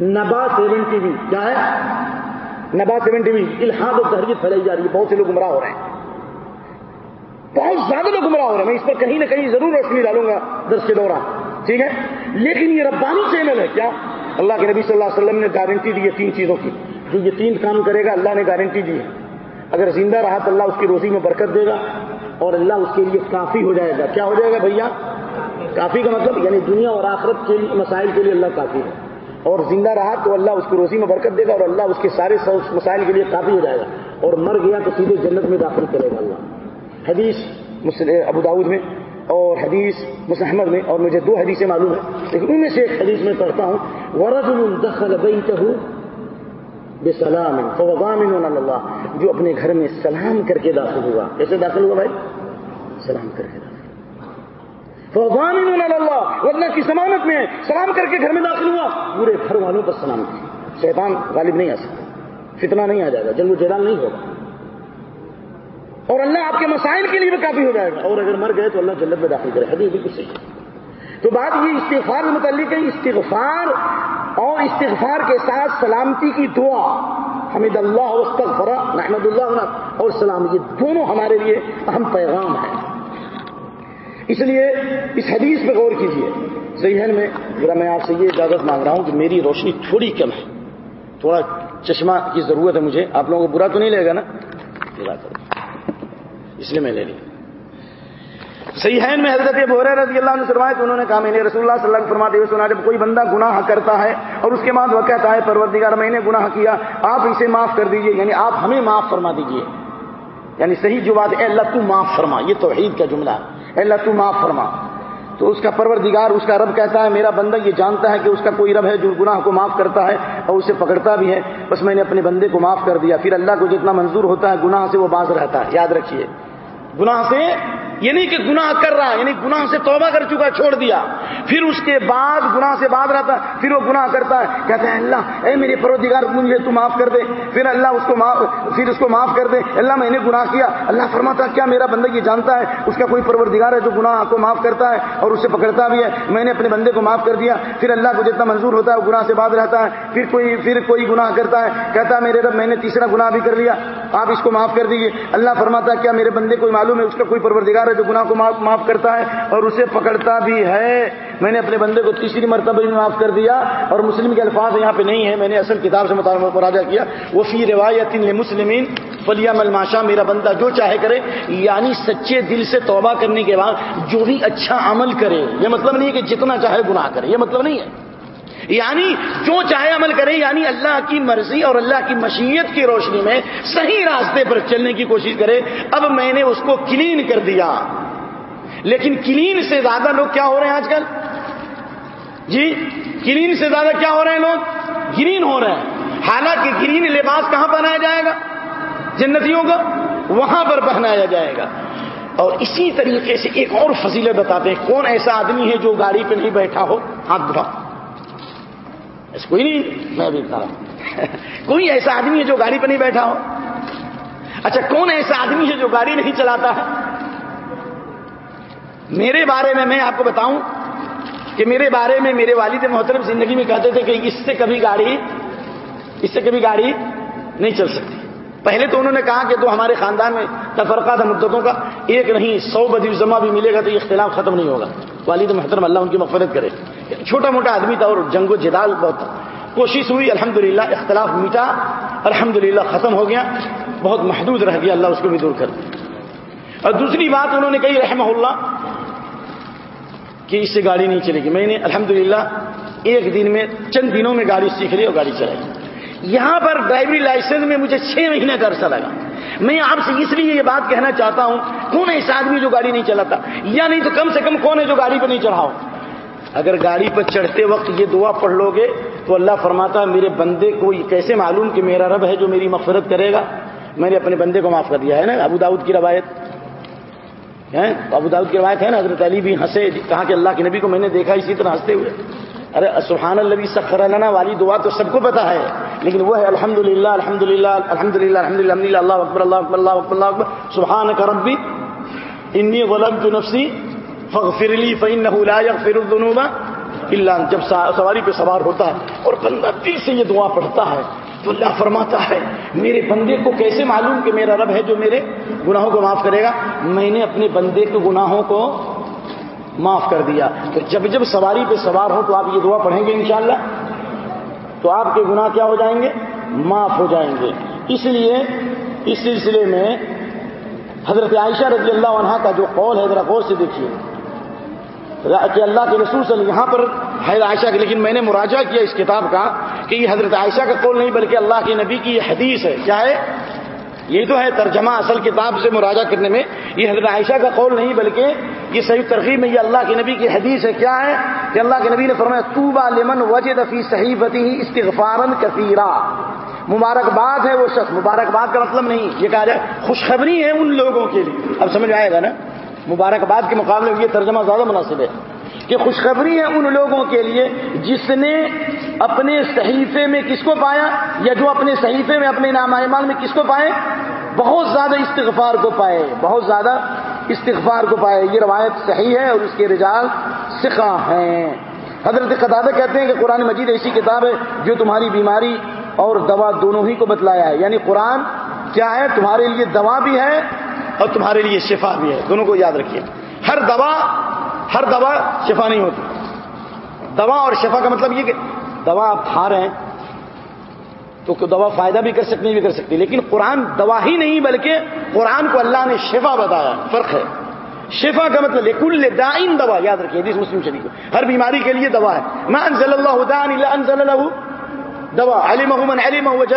S1: نبا سیون ٹی وی، کیا ہے؟ نبا سیون ٹی وی الحاد اور تحریر پھیلائی جا رہی ہے، بہت سے لوگ گمراہ ہو رہے ہیں۔ بہت زیادہ لوگ گمراہ ہو رہے ہیں، میں اس پر کہیں نہ کہیں ضرور روشنی ڈالوں گا درس کے دوران، ٹھیک ہے؟ لیکن یہ ربانی چینل ہے، کیا؟ اللہ کے نبی صلی اللہ علیہ وسلم نے گارنٹی دی ہے تین چیزوں کی۔ جو یہ تین کام کرے گا، اللہ نے گارنٹی دی ہے۔ اگر زندہ رہا تو اللہ اس کی روزی میں برکت دے گا۔ اور اللہ اس کے لیے کافی ہو جائے گا۔ کیا ہو جائے گا بھیا؟ کافی کا مطلب یعنی دنیا اور آخرت کے مسائل کے لیے اللہ کافی ہے۔ اور زندہ رہا تو اللہ اس کو روزی میں برکت دے گا اور اللہ اس کے سارے مسائل کے لیے کافی ہو جائے گا۔ اور مر گیا تو سیدھے جنت میں داخل کرے گا اللہ۔ حدیث ابو داود میں اور حدیث مسحمد میں اور مجھے دو حدیثیں معلوم ہیں۔ لیکن ان میں سے ایک حدیث میں پڑھتا ہوں۔ ورد الدخل بیتہ بے سلام اللہ جو اپنے گھر میں سلام کر کے داخل ہوا۔ کیسے داخل ہوا بھائی؟ سلام کر کے داخل۔ فوغام اللہ اللہ کی ضمانت میں سلام کر کے گھر میں داخل ہوا۔ پورے گھر والوں پر سلام۔ کیا شیطان غالب نہیں آ سکتا، فتنہ نہیں آ جائے گا، جنگ و جدال نہیں ہوگا۔ اور اللہ آپ کے مسائل کے لیے بھی کافی ہو جائے گا۔ اور اگر مر گئے تو اللہ جنت میں داخل کرے، حدیث بالکل صحیح تو بات یہ استغفار کے متعلق ہے، استغفار اور استغفار کے ساتھ سلامتی کی دعا۔ حمد اللہ استغفر، نحمد اللہ اور سلام، یہ دونوں ہمارے لیے اہم پیغام ہے اس لیے اس حدیث پہ غور کیجیے ذہن میں، ذرا میں آپ سے یہ اجازت مانگ رہا ہوں کہ میری روشنی تھوڑی کم ہے۔ تھوڑا چشمہ کی ضرورت ہے مجھے۔ آپ لوگوں کو برا تو نہیں لے گا نا؟ اس لیے میں لے لی صحیح ہے میں حضرت بورے رضی اللہ نے تو انہوں نے کہا، میں نے رسول اللہ صلی اللہ علیہ فرماتے ہوئے سنا، جب کوئی بندہ گناہ کرتا ہے اور اس کے بعد وہ کہتا ہے، پروردگار، میں نے گناہ کیا، آپ اسے معاف کر دیجیے یعنی آپ ہمیں معاف فرما دیجیے۔ یعنی صحیح جو بات اے اللہ تو معاف فرما، یہ توحید کا جملہ اے اللہ تو معاف فرما۔ تو اس کا پروردگار، اس کا رب کہتا ہے، میرا بندہ یہ جانتا ہے کہ اس کا کوئی رب ہے جو گناہ کو معاف کرتا ہے اور اسے پکڑتا بھی ہے۔ بس میں نے اپنے بندے کو معاف کر دیا۔ پھر اللہ کو جتنا منظور ہوتا ہے، گناہ سے وہ باز رہتا ہے۔ یاد رکھیے، گناہ سے یہ نہیں کہ گناہ کر رہا یعنی گناہ سے توبہ کر چکا، چھوڑ دیا۔ پھر اس کے بعد گناہ سے بعد رہتا ہے پھر وہ گناہ کرتا ہے۔ کہتے ہیں اللہ، اے میرے پروردگار، مجھے تو معاف کر دے۔ پھر اللہ اس کو معاف پھر اس کو معاف کر دے۔ اللہ، میں نے گناہ کیا۔ اللہ فرماتا کیا میرا بندہ یہ جانتا ہے؟ اس کا کوئی پروردگار ہے جو گناہ کو معاف کرتا ہے اور اسے پکڑتا بھی ہے؟ میں نے اپنے بندے کو معاف کر دیا۔ پھر اللہ کو جتنا منظور ہوتا ہے، وہ گناہ سے بعد رہتا ہے۔ پھر کوئی پھر کوئی گناہ کرتا ہے۔ کہتا ہے، میرے رب، میں نے تیسرا گناہ بھی کر لیا۔ آپ اس کو معاف کر دیجیے اللہ فرماتا ہے، کیا میرے بندے کو معلوم ہے؟ اس کا کوئی پروردگار ہے جو گناہ کو معاف کرتا ہے اور اسے پکڑتا بھی ہے۔ میں نے اپنے بندے کو تیسری مرتبہ بھی معاف کر دیا اور مسلم کے الفاظ یہاں پہ نہیں ہے میں نے اصل کتاب سے مراجہ کیا۔ وہ فی روایت مسلمین فلیا ملماشا میرا بندہ جو چاہے کرے۔ یعنی سچے دل سے توبہ کرنے کے بعد جو بھی اچھا عمل کرے۔ یہ مطلب نہیں ہے کہ جتنا چاہے گناہ کرے۔ یہ مطلب نہیں ہے۔ یعنی جو چاہے عمل کرے یعنی اللہ کی مرضی اور اللہ کی مشیت کی روشنی میں صحیح راستے پر چلنے کی کوشش کرے۔ اب میں نے اس کو کلین کر دیا۔ لیکن کلین سے زیادہ لوگ کیا ہو رہے ہیں آج کل؟ جی کلین سے زیادہ کیا ہو رہے ہیں لوگ؟ گرین ہو رہے ہیں۔ حالانکہ گرین لباس کہاں پہنایا جائے گا؟ جنتیوں کا وہاں پر پہنایا جائے گا۔ اور اسی طریقے سے ایک اور فضیلت بتاتے ہیں۔ کون ایسا آدمی ہے جو گاڑی پہ نہیں بیٹھا ہو؟ ہاتھ دھا کوئی نہیں، میں بھی بتا کوئی ایسا آدمی ہے جو گاڑی پہ نہیں بیٹھا ہو؟ اچھا کون ایسا آدمی ہے جو گاڑی نہیں چلاتا؟ ہے میرے بارے میں میں آپ کو بتاؤں کہ میرے بارے میں میرے والد محترم زندگی میں کہتے تھے کہ اس سے کبھی گاڑی، اس سے کبھی گاڑی نہیں چل سکتی۔ پہلے تو انہوں نے کہا کہ تو ہمارے خاندان میں تفرقہ تھا مدتوں کا ایک نہیں، سو بدی جمع بھی ملے گا تو یہ اختلاف ختم نہیں ہوگا۔ والد محترم، اللہ ان کی مفرت کرے۔ چھوٹا موٹا آدمی تھا اور جنگ و جدال بہت تھا کوشش ہوئی، الحمدللہ، اختلاف میٹا، الحمدللہ ختم ہو گیا، بہت محدود رہ گیا، اللہ اس کو بھی دور کر اور دوسری بات انہوں نے کہی رحمہ اللہ کہ اس سے گاڑی نہیں چلے گی۔ میں نے الحمدللہ ایک دن میں چند دنوں میں گاڑی سیکھ لی اور گاڑی چلائی۔ یہاں پر ڈرائیوری لائسنس میں مجھے چھ مہینے کا عرصہ لگا۔ میں آپ سے اس لیے یہ بات کہنا چاہتا ہوں، کون ایسا آدمی جو گاڑی نہیں چلاتا؟ یا نہیں تو کم سے کم کون ہے جو گاڑی پہ نہیں چڑھاؤ؟ اگر گاڑی پر چڑھتے وقت یہ دعا پڑھ لو گے، تو اللہ فرماتا میرے بندے کو یہ کیسے معلوم کہ میرا رب ہے جو میری مغفرت کرے گا؟ میں نے اپنے بندے کو معاف کر دیا ہے نا، ابو داؤد کی روایت۔ ابو داؤد کی روایت ہے نا، حضرت علی بھی ہنسے کہا کہ اللہ کے نبی کو میں نے دیکھا اسی طرح ہنستے ہوئے۔ ارے، سبحان النبی سخر اللہ والی دعا تو سب کو پتا ہے، لیکن وہ ہے الحمد للہ الحمد للہ الحمد للہ الحمد للہ اللہ اکبر اللہ اکبر اللہ اکبر اللہ اکبر سبحان کربی انی غلط نفسی فغفر فعین لا یغفر الذنوب اللہ جب سواری پہ سوار ہوتا ہے اور بندہ دل سے یہ دعا پڑھتا ہے تو اللہ فرماتا ہے، میرے بندے کو کیسے معلوم کہ میرا رب ہے جو میرے گناہوں کو معاف کرے گا؟ میں نے اپنے بندے کے گناہوں کو معاف کر دیا۔ تو جب جب سواری پہ سوار ہو تو آپ یہ دعا پڑھیں گے انشاءاللہ؟ تو آپ کے گناہ کیا ہو جائیں گے؟ معاف ہو جائیں گے۔ اس لیے، اس سلسلے میں حضرت عائشہ رضی اللہ عنہ کا جو قول ہے، ذرا غور سے دیکھیے۔ کہ اللہ کے رسول صلی یہاں پر حضرت عائشہ کے لیکن میں نے مراجہ کیا اس کتاب کا کہ یہ حضرت عائشہ کا قول نہیں، بلکہ اللہ کے نبی کی یہ حدیث ہے۔ کیا ہے؟ یہ تو ہے ترجمہ اصل کتاب سے مراجہ کرنے میں۔ یہ حضرت عائشہ کا قول نہیں، بلکہ یہ صحیح ترغیب میں یہ اللہ کے نبی کی حدیث ہے۔ کیا ہے؟ کہ اللہ کے نبی نے فرمایا توبا لمن وجد فی صحیح بتی استغفارن کثیرا۔ مبارکباد ہے وہ شخص۔ مبارکباد کا مطلب نہیں، یہ کہا جائے، خوشخبری ہے ان لوگوں کے لیے۔ اب سمجھ آئے گا نا؟ مبارکباد کے مقابلے میں یہ ترجمہ زیادہ مناسب ہے کہ خوشخبری ہے ان لوگوں کے لیے جس نے اپنے صحیفے میں کس کو پایا یا جو اپنے صحیفے میں، اپنے نام ایمان میں کس کو پائے؟ بہت زیادہ استغفار کو پائے، بہت زیادہ استغفار کو پائے۔ یہ روایت صحیح ہے اور اس کے رجال سکھا ہیں۔ حضرت قطادہ کہتے ہیں کہ قرآن مجید ایسی کتاب ہے جو تمہاری بیماری اور دوا دونوں ہی کو بتلایا ہے۔ یعنی قرآن کیا ہے؟ تمہارے لیے دوا بھی ہے اور تمہارے لیے شفا بھی ہے۔ دونوں کو یاد رکھیے۔ ہر دوا ہر دوا شفا نہیں ہوتی۔ دوا اور شفا کا مطلب یہ کہ دوا آپ کھا رہے ہیں تو دوا فائدہ بھی کر سکتی بھی کر سکتی۔ لیکن قرآن دوا ہی نہیں، بلکہ قرآن کو اللہ نے شفا بتایا۔ فرق ہے۔ شفا کا مطلب کل دائم دوا، یاد رکھیے، حدیث مسلم شریف ہر بیماری کے لیے دوا ہے۔ میں انزل اللہ دان انزل اللہ دوا۔ علی محمد علی محمد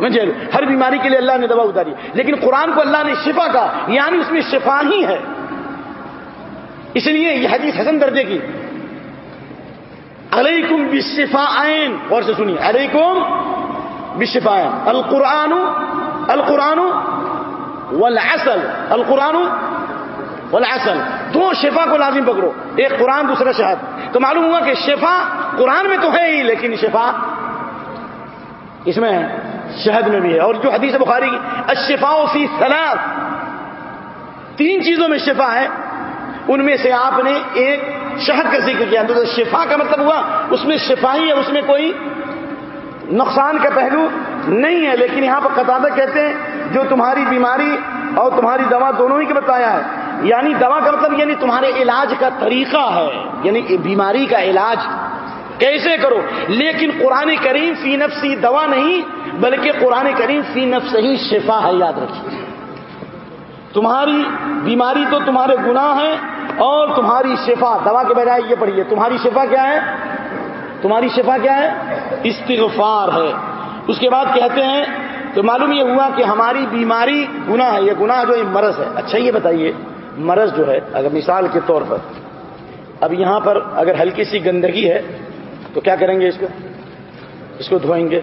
S1: جہی ہر بیماری کے لیے اللہ نے دوا اتاری۔ لیکن قرآن کو اللہ نے شفا کا یعنی اس میں شفا ہی ہے۔ اس لیے یہ حدیث حسن درجے کی۔ علیکم بشفا عین اور سے سنیے۔ علیکم بشفا عین القرآن القرآن والعسل۔ القرآن والعسل۔ دو شفا کو لازم پکڑو۔ ایک قرآن، دوسرا شہد تو معلوم ہوا کہ شفا قرآن میں تو ہے ہی، لیکن شفا اس میں شہد میں بھی ہے۔ اور جو حدیث بخاری کی اشفا فی سلاد تین چیزوں میں شفا ہے۔ ان میں سے آپ نے ایک شہد کا ذکر کیا۔ تو شفا کا مطلب ہوا، اس میں شفا ہی ہے، اس میں کوئی نقصان کا پہلو نہیں ہے۔ لیکن یہاں پر قطع کہتے ہیں، جو تمہاری بیماری اور تمہاری دوا دونوں ہی کے بتایا ہے۔ یعنی دوا کا مطلب یعنی تمہارے علاج کا طریقہ ہے۔ یعنی بیماری کا علاج کیسے کرو؟ لیکن قرآن کریم فی نفسی دوا نہیں بلکہ قرآن کریم فی نفس ہی شفا ہے، یاد رکھیے۔ تمہاری بیماری تو تمہارے گناہ ہیں اور تمہاری شفا، دوا کے بجائے یہ پڑھیے، تمہاری شفا کیا ہے؟ تمہاری شفا کیا ہے؟ استغفار ہے۔ اس کے بعد کہتے ہیں، تو معلوم یہ ہوا کہ ہماری بیماری گناہ ہے، یہ گناہ جو مرض ہے۔ اچھا یہ بتائیے، مرض جو ہے، اگر مثال کے طور پر، اب یہاں پر اگر ہلکی سی گندگی ہے، تو کیا کریں گے اس کو؟ اس کو دھوئیں گے۔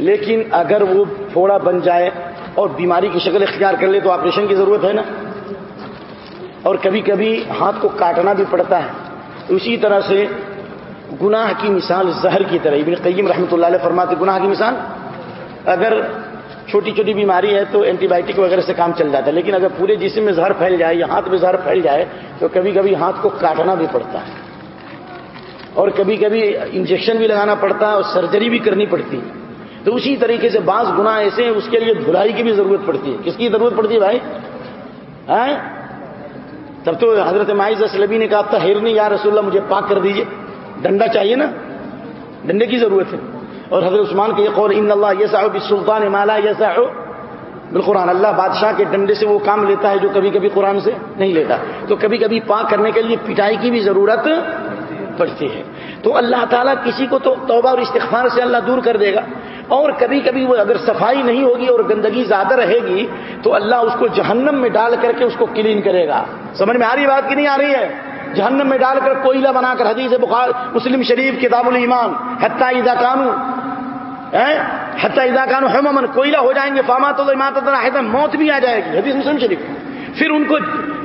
S1: لیکن اگر وہ پھوڑا بن جائے اور بیماری کی شکل اختیار کر لے تو آپریشن کی ضرورت ہے نا؟ اور کبھی کبھی ہاتھ کو کاٹنا بھی پڑتا ہے۔ اسی طرح سے گناہ کی مثال زہر کی طرح، ابن قیم رحمۃ اللہ علیہ فرماتے گناہ کی مثال، اگر چھوٹی چھوٹی بیماری ہے تو اینٹی بایوٹک وغیرہ سے کام چل جاتا ہے، لیکن اگر پورے جسم میں زہر پھیل جائے یا ہاتھ میں زہر پھیل جائے تو کبھی کبھی ہاتھ کو کاٹنا بھی پڑتا ہے۔ اور کبھی کبھی انجیکشن بھی لگانا پڑتا ہے اور سرجری بھی کرنی پڑتی ہے۔ تو اسی طریقے سے بعض گنا ایسے ہیں، اس کے لیے دھلائی کی بھی ضرورت پڑتی ہے۔ کس کی ضرورت پڑتی ہے بھائی؟ ہاں؟ تب تو حضرت مائز اسلبی نے کہا تھا ہرنی یا رسول اللہ، مجھے پاک کر دیجیے۔ ڈنڈا چاہیے نا؟ ڈنڈے کی ضرورت ہے۔ اور حضرت عثمان کے قول، ان اللہ یہ صاحب سلطان مالا یہ بالقرآن. اللہ بادشاہ کے ڈنڈے سے وہ کام لیتا ہے جو کبھی کبھی قرآن سے نہیں لیتا۔ تو کبھی کبھی پاک کرنے کے لیے پٹائی کی بھی ضرورت پڑتی ہے تو اللہ تعالیٰ کسی کو تو توبہ اور استغفار سے اللہ دور کر دے گا۔ اور کبھی کبھی وہ اگر صفائی نہیں ہوگی اور گندگی زیادہ رہے گی، تو اللہ اس کو جہنم میں ڈال کر کے اس کو کلین کرے گا۔ سمجھ میں آ رہی بات کی نہیں آ رہی ہے؟ جہنم میں ڈال کر کوئلہ بنا کر حدیث بخار مسلم شریف، کتاب الایمان، حتیٰ اذا کانو حتیٰ اذا کانو ہم کوئلہ ہو جائیں گے فاما تو موت بھی آ جائے گی۔ حدیث مسلم شریف۔ پھر ان کو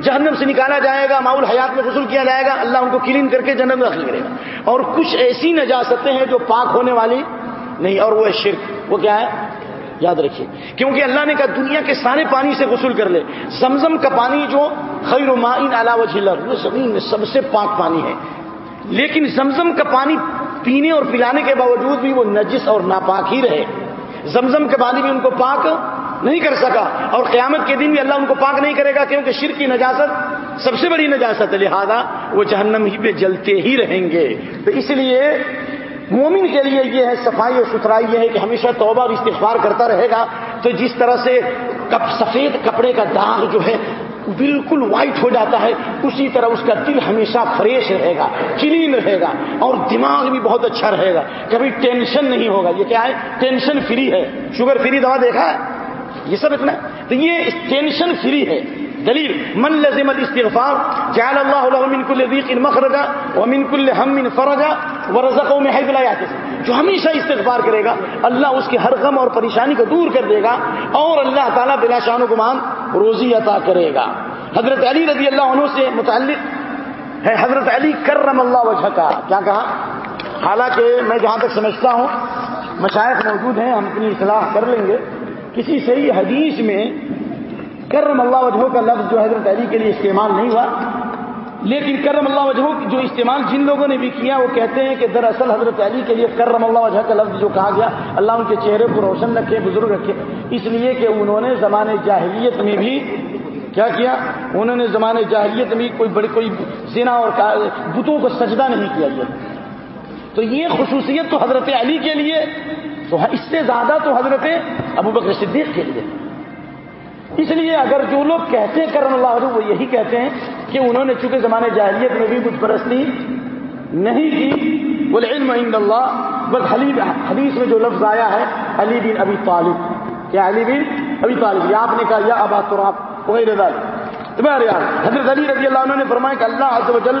S1: جہنم سے نکالا جائے گا ماحول حیات میں غسل کیا جائے گا، اللہ ان کو کلین کر کے جنم میں داخل کرے گا۔ اور کچھ ایسی نجاستیں ہیں جو پاک ہونے والی نہیں، اور وہ ہے شرک۔ وہ کیا ہے؟ یاد رکھیے۔ کیونکہ اللہ نے کہا دنیا کے سارے پانی سے غسل کر لے۔ زمزم کا پانی جو خیر و مائن علاوہ جھلر وہ زمین میں سب سے پاک پانی ہے۔ لیکن زمزم کا پانی پینے اور پلانے کے باوجود بھی وہ نجس اور ناپاک ہی رہے۔ زمزم کے پانی بھی ان کو پاک نہیں کر سکا اور قیامت کے دن بھی اللہ ان کو پاک نہیں کرے گا کیونکہ شرک کی نجاست سب سے بڑی نجاست ہے۔ لہذا وہ جہنم ہی پہ جلتے ہی رہیں گے۔ تو اس لیے مومن کے لیے یہ ہے، صفائی اور ستھرائی یہ ہے کہ ہمیشہ توبہ اور استغفار کرتا رہے گا۔ تو جس طرح سے کپ، سفید کپڑے کا داغ جو ہے بالکل وائٹ ہو جاتا ہے۔ اسی طرح اس کا دل ہمیشہ فریش رہے گا کلین رہے گا اور دماغ بھی بہت اچھا رہے گا۔ کبھی ٹینشن نہیں ہوگا۔ یہ کیا ہے؟ ٹینشن فری ہے۔ شوگر فری دوا دیکھا ہے؟ یہ سب اتنا تو یہ ٹینشن فری ہے۔ دلیل، من لزم الاستغفار، جعل الله له من كل ضيق مخرجا ومن كل هم فرجا ورزقه من حيث لا يحتسب جو ہمیشہ استغفار کرے گا، اللہ اس کے ہر غم اور پریشانی کو دور کر دے گا اور اللہ تعالیٰ بلا شان و گمان روزی عطا کرے گا۔ حضرت علی رضی اللہ عنہ سے متعلق ہے، حضرت علی کرم اللہ وجہ کا کیا کہا؟ حالانکہ میں جہاں تک سمجھتا ہوں، مشائق موجود ہیں، ہم اپنی اصلاح کر لیں گے۔ کسی صحیح حدیث میں کرم اللہ وجہ کا لفظ جو حضرت علی کے لیے استعمال نہیں ہوا، لیکن کرم اللہ وجہ جو استعمال جن لوگوں نے بھی کیا، وہ کہتے ہیں کہ دراصل حضرت علی کے لیے کرم اللہ وجہ کا لفظ جو کہا گیا، اللہ ان کے چہرے کو روشن رکھے، بزرگ رکھے۔ اس لیے کہ انہوں نے زمانے جاہلیت میں بھی کیا کیا؟ انہوں نے زمانے جاہلیت میں کوئی بڑی کوئی زنا اور بتوں کو سجدہ نہیں کیا گیا۔ تو یہ خصوصیت تو حضرت علی کے لیے تو اس سے زیادہ تو حضرت ابو بکر صدیق کے لیے۔ اس لیے اگر جو لوگ کہتے ہیں کرم اللہ علیہ، وہ یہی کہتے ہیں کہ انہوں نے چونکہ زمانے جاہلیت میں بھی کچھ پرستی نہیں کی بولے علم عند اللہ، بس حلیب حدیث میں جو لفظ آیا ہے، علی بن ابی طالب۔ کیا علی بن ابھی طالب؟ آپ نے کہا، یا ابا تو آپ وہی رضا تمہارے حضرت علی رضی اللہ عنہ نے فرمایا کہ اللہ عز و جل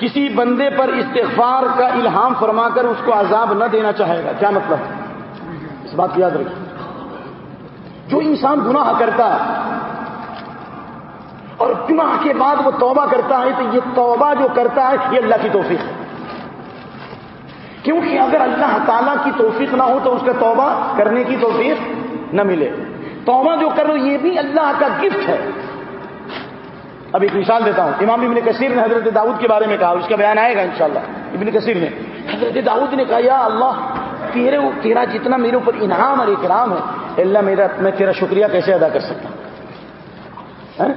S1: کسی بندے پر استغفار کا الہام فرما کر اس کو عذاب نہ دینا چاہے گا، کیا مطلب؟ اس بات کو یاد رکھیں۔ جو انسان گناہ کرتا ہے اور گناہ کے بعد وہ توبہ کرتا ہے، تو یہ توبہ جو کرتا ہے، یہ اللہ کی توفیق ہے۔ کیونکہ اگر اللہ تعالیٰ کی توفیق نہ ہو، تو اس کا توبہ کرنے کی توفیق نہ ملے۔ توبہ جو کرو، یہ بھی اللہ کا گفٹ ہے۔ اب ایک مثال دیتا ہوں۔ امام ابن کثیر نے حضرت داؤد کے بارے میں کہا، اس کا بیان آئے گا انشاءاللہ۔ ابن کثیر نے، حضرت داؤد نے کہا، یا اللہ، تیرے تیرا جتنا میرے اوپر انعام اور اکرام ہے، اللہ میرا، میں تیرا شکریہ کیسے ادا کر سکتا ہوں؟ ہاں؟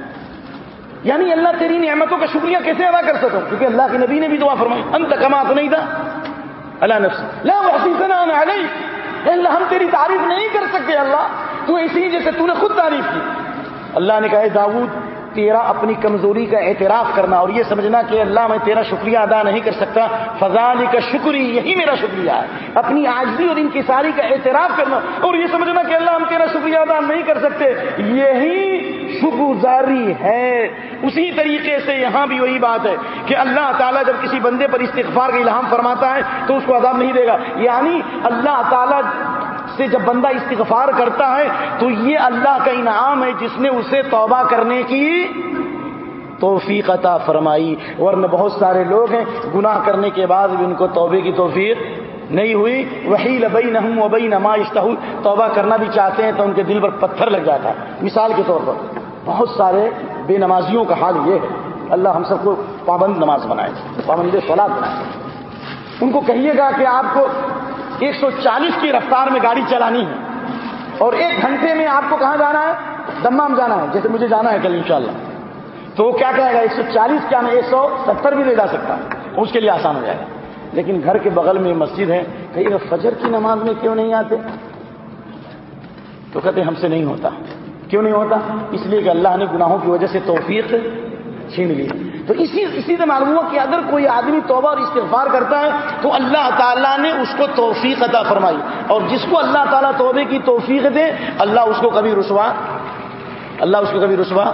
S1: یعنی اللہ تیری نعمتوں کا شکریہ کیسے ادا کر سکتا ہوں؟ کیونکہ اللہ کے نبی نے بھی دعا فرمائی، انت کما تو نہیں تھا اللہ نفس لا علیہ اللہ، ہم تیری تعریف نہیں کر سکتے، اللہ۔ تو اسی جیسے تو نے خود تعریف کی۔ اللہ نے کہا داود تیرا اپنی کمزوری کا اعتراف کرنا اور یہ سمجھنا کہ اللہ میں تیرا شکریہ ادا نہیں کر سکتا فضال کا شکری یہی میرا شکریہ ہے۔ اپنی آجزی اور ان کی ساری کا اعتراف کرنا اور یہ سمجھنا کہ اللہ ہم تیرا شکریہ ادا نہیں کر سکتے، یہی شکر ہے۔ اسی طریقے سے یہاں بھی وہی بات ہے کہ اللہ تعالیٰ جب کسی بندے پر استغفار کا الہام فرماتا ہے تو اس کو عذاب نہیں دے گا۔ یعنی اللہ تعالیٰ سے جب بندہ استغفار کرتا ہے تو یہ اللہ کا انعام ہے جس نے اسے توبہ کرنے کی توفیق عطا فرمائی۔ ورنہ بہت سارے لوگ ہیں، گناہ کرنے کے بعد بھی ان کو توبے کی توفیق نہیں ہوئی۔ وہی لبئی نہ ہوں وبئی نما توبہ کرنا بھی چاہتے ہیں تو ان کے دل پر پتھر لگ جاتا ہے۔ مثال کے طور پر، بہت سارے بے نمازیوں کا حال یہ ہے۔ اللہ ہم سب کو پابند نماز بنائے۔ پابند سولاد بنائے۔ ان کو کہیے گا کہ آپ کو ایک سو چالیس کی رفتار میں گاڑی چلانی ہے۔ اور ایک گھنٹے میں آپ کو کہاں جانا ہے؟ دمام جانا ہے، جیسے مجھے جانا ہے کل انشاءاللہ۔ تو وہ کیا کہے گا، ایک سو چالیس کیا میں ایک سو ستر بھی لے جا سکتا اس کے لیے آسان ہو جائے۔ گا لیکن گھر کے بغل میں مسجد ہے، کہیں گا فجر کی نماز میں کیوں نہیں آتے؟ تو کہتے ہم سے نہیں ہوتا۔ کیوں نہیں ہوتا؟ اس لیے کہ اللہ نے گناہوں کی وجہ سے توفیق چھین لی۔ تو اسی اسی سے معلوم ہوا کہ اگر کوئی آدمی توبہ اور استغفار کرتا ہے، تو اللہ تعالیٰ نے اس کو توفیق عطا فرمائی۔ اور جس کو اللہ تعالیٰ توبے کی توفیق دے، اللہ اس کو کبھی رسوا، اللہ اس کو کبھی رسوا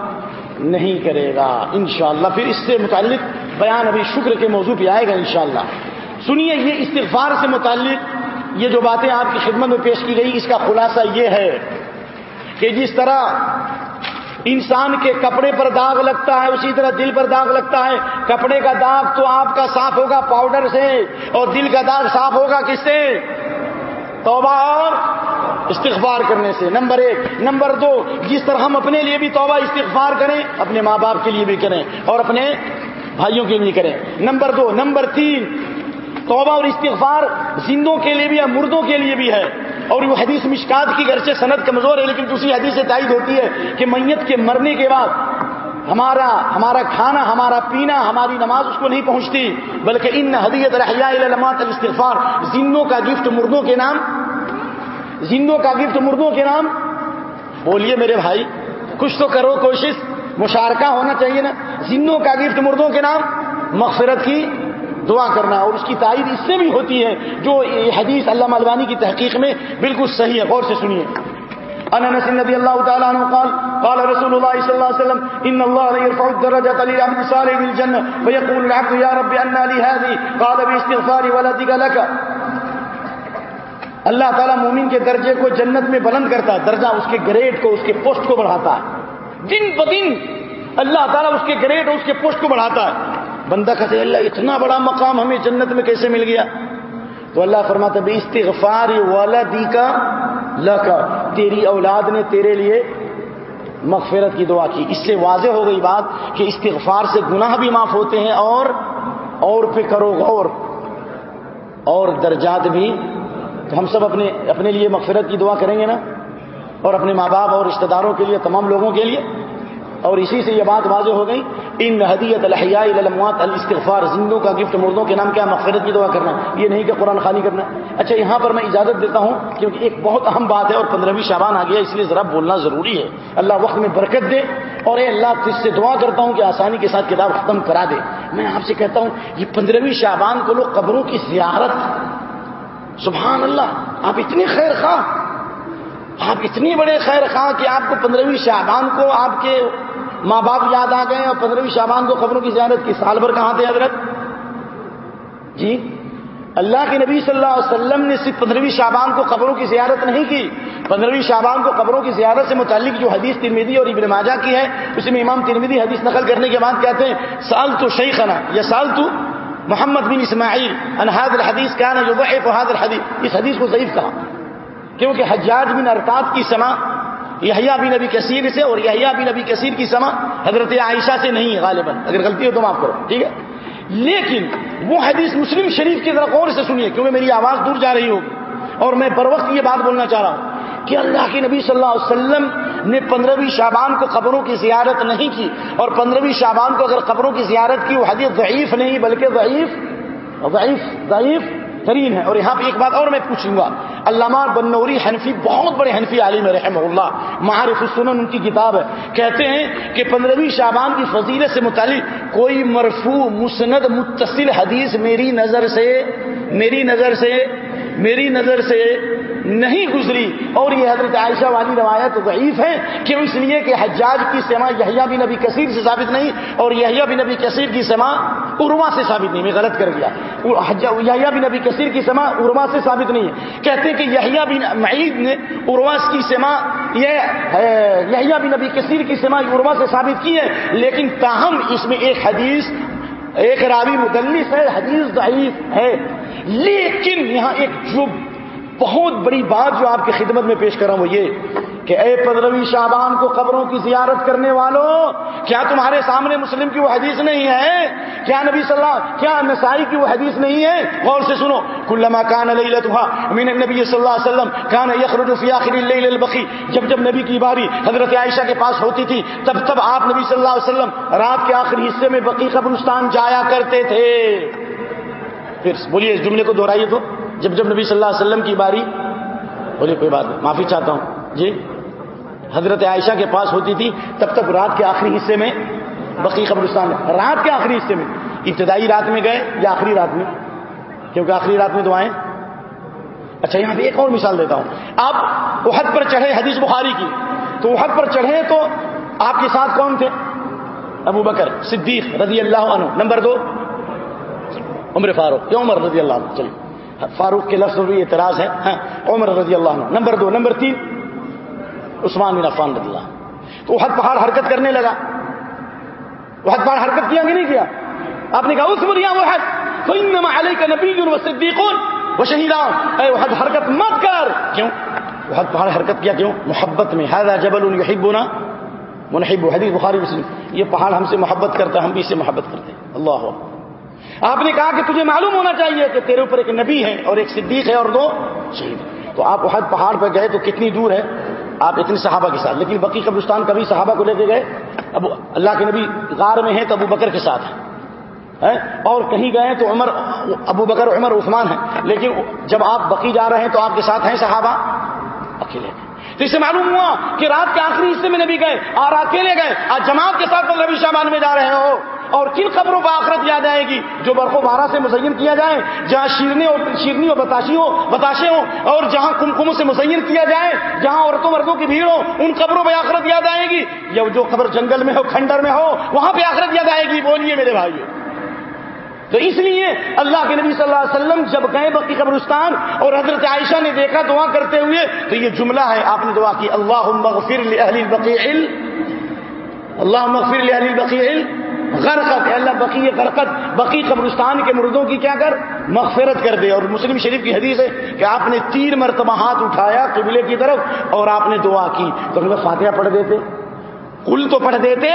S1: نہیں کرے گا۔ انشاءاللہ، پھر اس سے متعلق بیان ابھی شکر کے موضوع پہ آئے گا انشاءاللہ۔ سنیے، یہ استغفار سے متعلق یہ جو باتیں آپ کی خدمت میں پیش کی گئی، اس کا خلاصہ یہ ہے کہ جس طرح انسان کے کپڑے پر داغ لگتا ہے، اسی طرح دل پر داغ لگتا ہے۔ کپڑے کا داغ تو آپ کا صاف ہوگا پاؤڈر سے، اور دل کا داغ صاف ہوگا کس سے؟ توبہ اور استغفار کرنے سے۔ نمبر ایک۔ نمبر دو، جس طرح ہم اپنے لیے بھی توبہ، استغفار کریں، اپنے ماں باپ کے لیے بھی کریں، اور اپنے بھائیوں کے لیے کریں۔ نمبر دو۔ نمبر تین توبہ اور استغفار زندوں کے لیے بھی یا مردوں کے لیے بھی ہے۔ اور وہ حدیث مشکات کی گھر سے صنعت کمزور ہے، لیکن دوسری حدیث سے تائید ہوتی ہے کہ میت کے مرنے کے بعد ہمارا ہمارا کھانا، ہمارا پینا، ہماری نماز اس کو نہیں پہنچتی، بلکہ ان حدیت علامات الاستغفار، زندوں کا گفٹ مردوں کے نام، زندوں کا گفٹ مردوں کے نام۔ بولیے میرے بھائی، کچھ تو کرو کوشش، مشارکہ ہونا چاہیے نا۔ زندوں کا گفٹ مردوں کے نام، مغفرت کی دعا کرنا اور اس کی تائید اس سے بھی ہوتی ہے جو حدیث اللہ البانی کی تحقیق میں بالکل صحیح ہے۔ غور سے سنیے۔ انس نبی اللہ تعالی عنہ قال قال رسول الله صلى الله عليه وسلم، ان الله يرفع الدرجه للعبد الصالح بالجنه فيقول العبد يا رب ان لي هذه قال باستغفار ولدك لك اللہ تعالیٰ مومن کے درجے کو جنت میں بلند کرتا ہے، درجہ اس کے گریڈ کو، اس کے پوسٹ کو بڑھاتا ہے۔ دن بدن اللہ تعالیٰ اس کے گریڈ اور اس کے پوسٹ کو بڑھاتا ہے۔ بندہ کہتے اللہ، اتنا بڑا مقام ہمیں جنت میں کیسے مل گیا؟ تو اللہ فرماتا بے استغفار والا دی کا لکا تیری اولاد نے تیرے لیے مغفرت کی دعا کی۔ اس سے واضح ہو گئی بات کہ استغفار سے گناہ بھی معاف ہوتے ہیں اور اور پہ کرو غور اور درجات بھی۔ تو ہم سب اپنے اپنے لیے مغفرت کی دعا کریں گے نا؟ اور اپنے ماں باپ اور رشتہ داروں کے لیے، تمام لوگوں کے لیے۔ اور اسی سے یہ بات واضح ہو گئی، ان حدیت الحیاء الاموات، الاستغفار، زندوں کا گفٹ مردوں کے نام کیا، مغفرت کی دعا کرنا، یہ نہیں کہ قرآن خانی کرنا۔ اچھا یہاں پر میں اجازت دیتا ہوں، کیونکہ ایک بہت اہم بات ہے اور پندرہویں شابان آ گیا اس لیے ذرا بولنا ضروری ہے۔ اللہ وقت میں برکت دے اور اے اللہ اس سے دعا کرتا ہوں کہ آسانی کے ساتھ کتاب ختم کرا دے۔ میں آپ سے کہتا ہوں، یہ پندرہویں شابان کو لوگ قبروں کی زیارت، سبحان اللہ، آپ اتنی خیر خواہ، آپ اتنی بڑے خیر خواہ کہ آپ کو پندرہویں شابان کو، آپ کے ماں باپ یاد آ گئے اور پندرہویں شابان کو خبروں کی زیارت کی سال بھر کہاں تھے حضرت؟ جی اللہ کے نبی صلی اللہ علیہ وسلم نے صرف پندرہویں شابان کو قبروں کی زیارت نہیں کی۔ پندرہویں شابان کو قبروں کی زیارت سے متعلق جو حدیث ترمیدی اور ابن ماجہ کی ہے اس میں امام ترمیدی حدیث نقل کرنے کے بعد کہتے ہیں سال تو شیخنا، یا سال تو محمد بن اسماعیل انحاد الحدیث کیا نا جو فہاد الحدیث۔ اس حدیث کو ضعیف کہا، کیونکہ حجاج بن ارتاد کی سما یحییٰ بن نبی کثیر سے اور یحییٰ بن نبی کثیر کی سما حضرت عائشہ سے نہیں ہے غالباً۔ اگر غلطی ہو تو معاف کرو، ٹھیک ہے؟ لیکن وہ حدیث مسلم شریف کی طرف اور سے سنیے، کیونکہ میری آواز دور جا رہی ہوگی۔ اور میں بر وقت یہ بات بولنا چاہ رہا ہوں کہ اللہ کے نبی صلی اللہ علیہ وسلم نے پندرہویں شابان کو قبروں کی زیارت نہیں کی۔ اور پندرہویں شابان کو اگر قبروں کی زیارت کی، وہ حدیث ضعیف نہیں، بلکہ ضعیف ضعیف ضعیف ترین ہے۔ اور یہاں پہ ایک بات اور میں پوچھوں گا۔ علامہ بنوری حنفی، بہت بڑے حنفی عالم رحم اللہ، معارف السنن ان کی کتاب ہے۔ کہتے ہیں کہ پندرہویں شابان کی فضیلت سے متعلق کوئی مرفوع، مسند، متصل حدیث میری نظر سے، میری نظر سے، میری نظر سے نہیں گزری اور یہ حضرت عائشہ والی روایت ضعیف ہے کیوں اس لیے کہ حجاج کی سما یحییٰ بھی نبی کثیر سے ثابت نہیں اور یحییٰ بھی نبی کثیر کی سما اروا سے ثابت نہیں، میں غلط کر گیا۔ یحییٰ بھی نبی کثیر کی سما اروا سے ثابت نہیں ہے۔ کہتے ہیں کہ یحییٰ بن معید نے ارواس کی سما یہ یحییٰ بھی نبی کثیر کی سما اروا سے ثابت کی ہے، لیکن تاہم اس میں ایک حدیث، ایک راوی مدلس ہے، حدیث ضعیف ہے۔ لیکن یہاں ایک جو بہت بڑی بات جو آپ کی خدمت میں پیش کر رہا ہوں وہ یہ کہ اے پندرہویں شابان کو قبروں کی زیارت کرنے والوں، کیا تمہارے سامنے مسلم کی وہ حدیث نہیں ہے؟ کیا نبی صلی اللہ، کیا نسائی کی وہ حدیث نہیں ہے؟ غور سے سنو، کلما کان من نبی صلی اللہ علیہ وسلم کان یخرج فی آخر اللیل البقی، جب جب نبی کی باری حضرت عائشہ کے پاس ہوتی تھی، تب تب آپ نبی صلی اللہ علیہ وسلم رات کے آخری حصے میں بقی قبرستان جایا کرتے تھے۔ پھر بولیے اس جملے کو دہرائیے تو۔ جب جب نبی صلی اللہ علیہ وسلم کی باری بولیے کوئی بات نہیں، معافی چاہتا ہوں۔ جی حضرت عائشہ کے پاس ہوتی تھی، تب تک رات کے آخری حصے میں بقی قبرستان میں رات کے آخری حصے میں۔ ابتدائی رات میں گئے یا آخری رات میں؟ کیونکہ آخری رات میں دعائیں۔ اچھا یہاں پہ ایک اور مثال دیتا ہوں۔ آپ احد پر چڑھے حدیث بخاری کی، تو احد پر چڑھے تو آپ کے ساتھ کون تھے؟ ابو بکر صدیق رضی اللہ عنہ۔ نمبر دو، عمر فاروق کیوں عمر رضی اللہ عنہ؟ چلیے۔ فاروق کے لفظ بھی اعتراض ہے ہاں عمر رضی اللہ عنہ۔ نمبر دو، نمبر تین، عثمان بن عفان رضی اللہ تو وہ پہاڑ حرکت کرنے لگا۔ وہ پہاڑ حرکت کیا کہ نہیں کیا؟ آپ نے کہا، اس بڑھیا وہ تو انما علیہ کا نبی و صدیقون وہ شہیدان اے، وہ حرکت مت کر۔ کیوں؟ وہ پہاڑ حرکت کیا کیوں؟ محبت میں۔ حیدہ جبل یحبنا منحب حدیث بخاری مسلم۔ یہ پہاڑ ہم سے محبت کرتا ہے، ہم بھی اس سے محبت کرتے ہیں۔ اللہ آپ نے کہا کہ تجھے معلوم ہونا چاہیے کہ تیرے اوپر ایک نبی ہے اور ایک صدیق ہے اور دو شہید تو آپ احد پہاڑ پہ گئے تو کتنی دور ہے؟ آپ اتنی صحابہ کے ساتھ۔ لیکن بقی قبرستان کبھی صحابہ کو لے کے گئے۔ اب اللہ کے نبی غار میں ہیں تو ابو بکر کے ساتھ ہیں۔ اور کہیں گئے تو عمر، ابو بکر، عمر، عثمان ہیں۔ لیکن جب آپ بقی جا رہے ہیں تو آپ کے ساتھ ہیں صحابہ؟ اکیلے تو اس سے معلوم ہوا کہ رات کے آخری حصے میں نبی گئے اور اکیلے گئے، آج جماعت کے ساتھ نبی شامان میں جا رہے ہو۔ اور کن خبروں پر آخرت یاد آئے گی؟ جو برف و بارہ سے مزین کیا جائے، جہاں شیرنی اور شیرنی اور بتاشی ہو بتاشے ہوں اور جہاں کمکموں سے مزین کیا جائے، جہاں عورتوں مردوں کی بھیڑ ہو ان خبروں پہ آخرت یاد آئے گی۔ یا جو خبر جنگل میں ہو، کھنڈر میں ہو، وہاں پہ آخرت یاد آئے گی۔ بولیے میرے بھائی تو اس لیے اللہ کے نبی صلی اللہ علیہ وسلم جب گئے بقی قبرستان اور حضرت عائشہ نے دیکھا دعا کرتے ہوئے، تو یہ جملہ ہے، آپ نے دعا کی اللہ مغفر البقیع اللہ مغفر البقیع غرقت اللہ بقی غرقت، بقی قبرستان کے مردوں کی کیا کر؟ مغفرت کر دے۔ اور مسلم شریف کی حدیث ہے کہ آپ نے تین مرتبہ ہاتھ اٹھایا قبلے کی طرف اور آپ نے دعا کی۔ تو فاتحہ پڑھ دیتے۔ کل تو پڑھ دیتے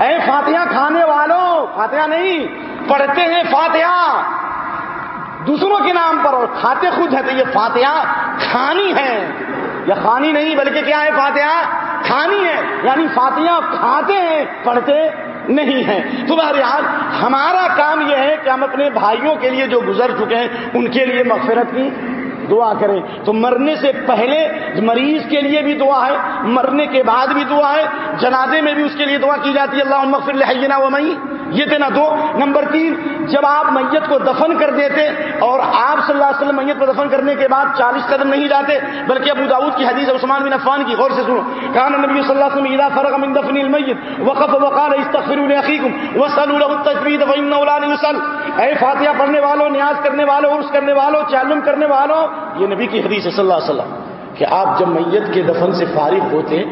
S1: اے فاتحہ کھانے والوں فاتحہ نہیں، پڑھتے ہیں فاتحہ۔ دوسروں کے نام پر اور کھاتے خود ہیں تو یہ فاتحہ کھانی ہے۔ یا خانی نہیں، بلکہ کیا ہے فاتحہ؟ کھانی ہے۔ یعنی فاتحہ کھاتے ہیں، پڑھتے نہیں ہیں۔ تو بہرحال ہمارا کام یہ ہے کہ ہم اپنے بھائیوں کے لیے جو گزر چکے ہیں، ان کے لیے مغفرت کی دعا کریں۔ تو مرنے سے پہلے مریض کے لیے بھی دعا ہے، مرنے کے بعد بھی دعا ہے، جنازے میں بھی اس کے لیے دعا کی جاتی ہے۔ اللہ مغفر لحینا و مئی یہ دینا دو۔ نمبر تین، جب آپ میت کو دفن کر دیتے اور آپ صلی اللہ علیہ وسلم میت کو دفن کرنے کے بعد چالیس قدم نہیں جاتے، بلکہ ابو داود کی حدیث عثمان بن عفان کی غور سے سنو۔ کان نبی صلی اللہ علیہ وسلم فرق من دفن المیت وقف وقال استغفروا لاخيكم وصلوا له التجوید فانه لا يصل اے فاتحہ پڑھنے والوں نیاز کرنے والوں عرس کرنے والوں چالم کرنے والوں یہ نبی کی حدیث ہے صلی اللہ علیہ وسلم کہ آپ جب میت کے دفن سے فارغ ہوتے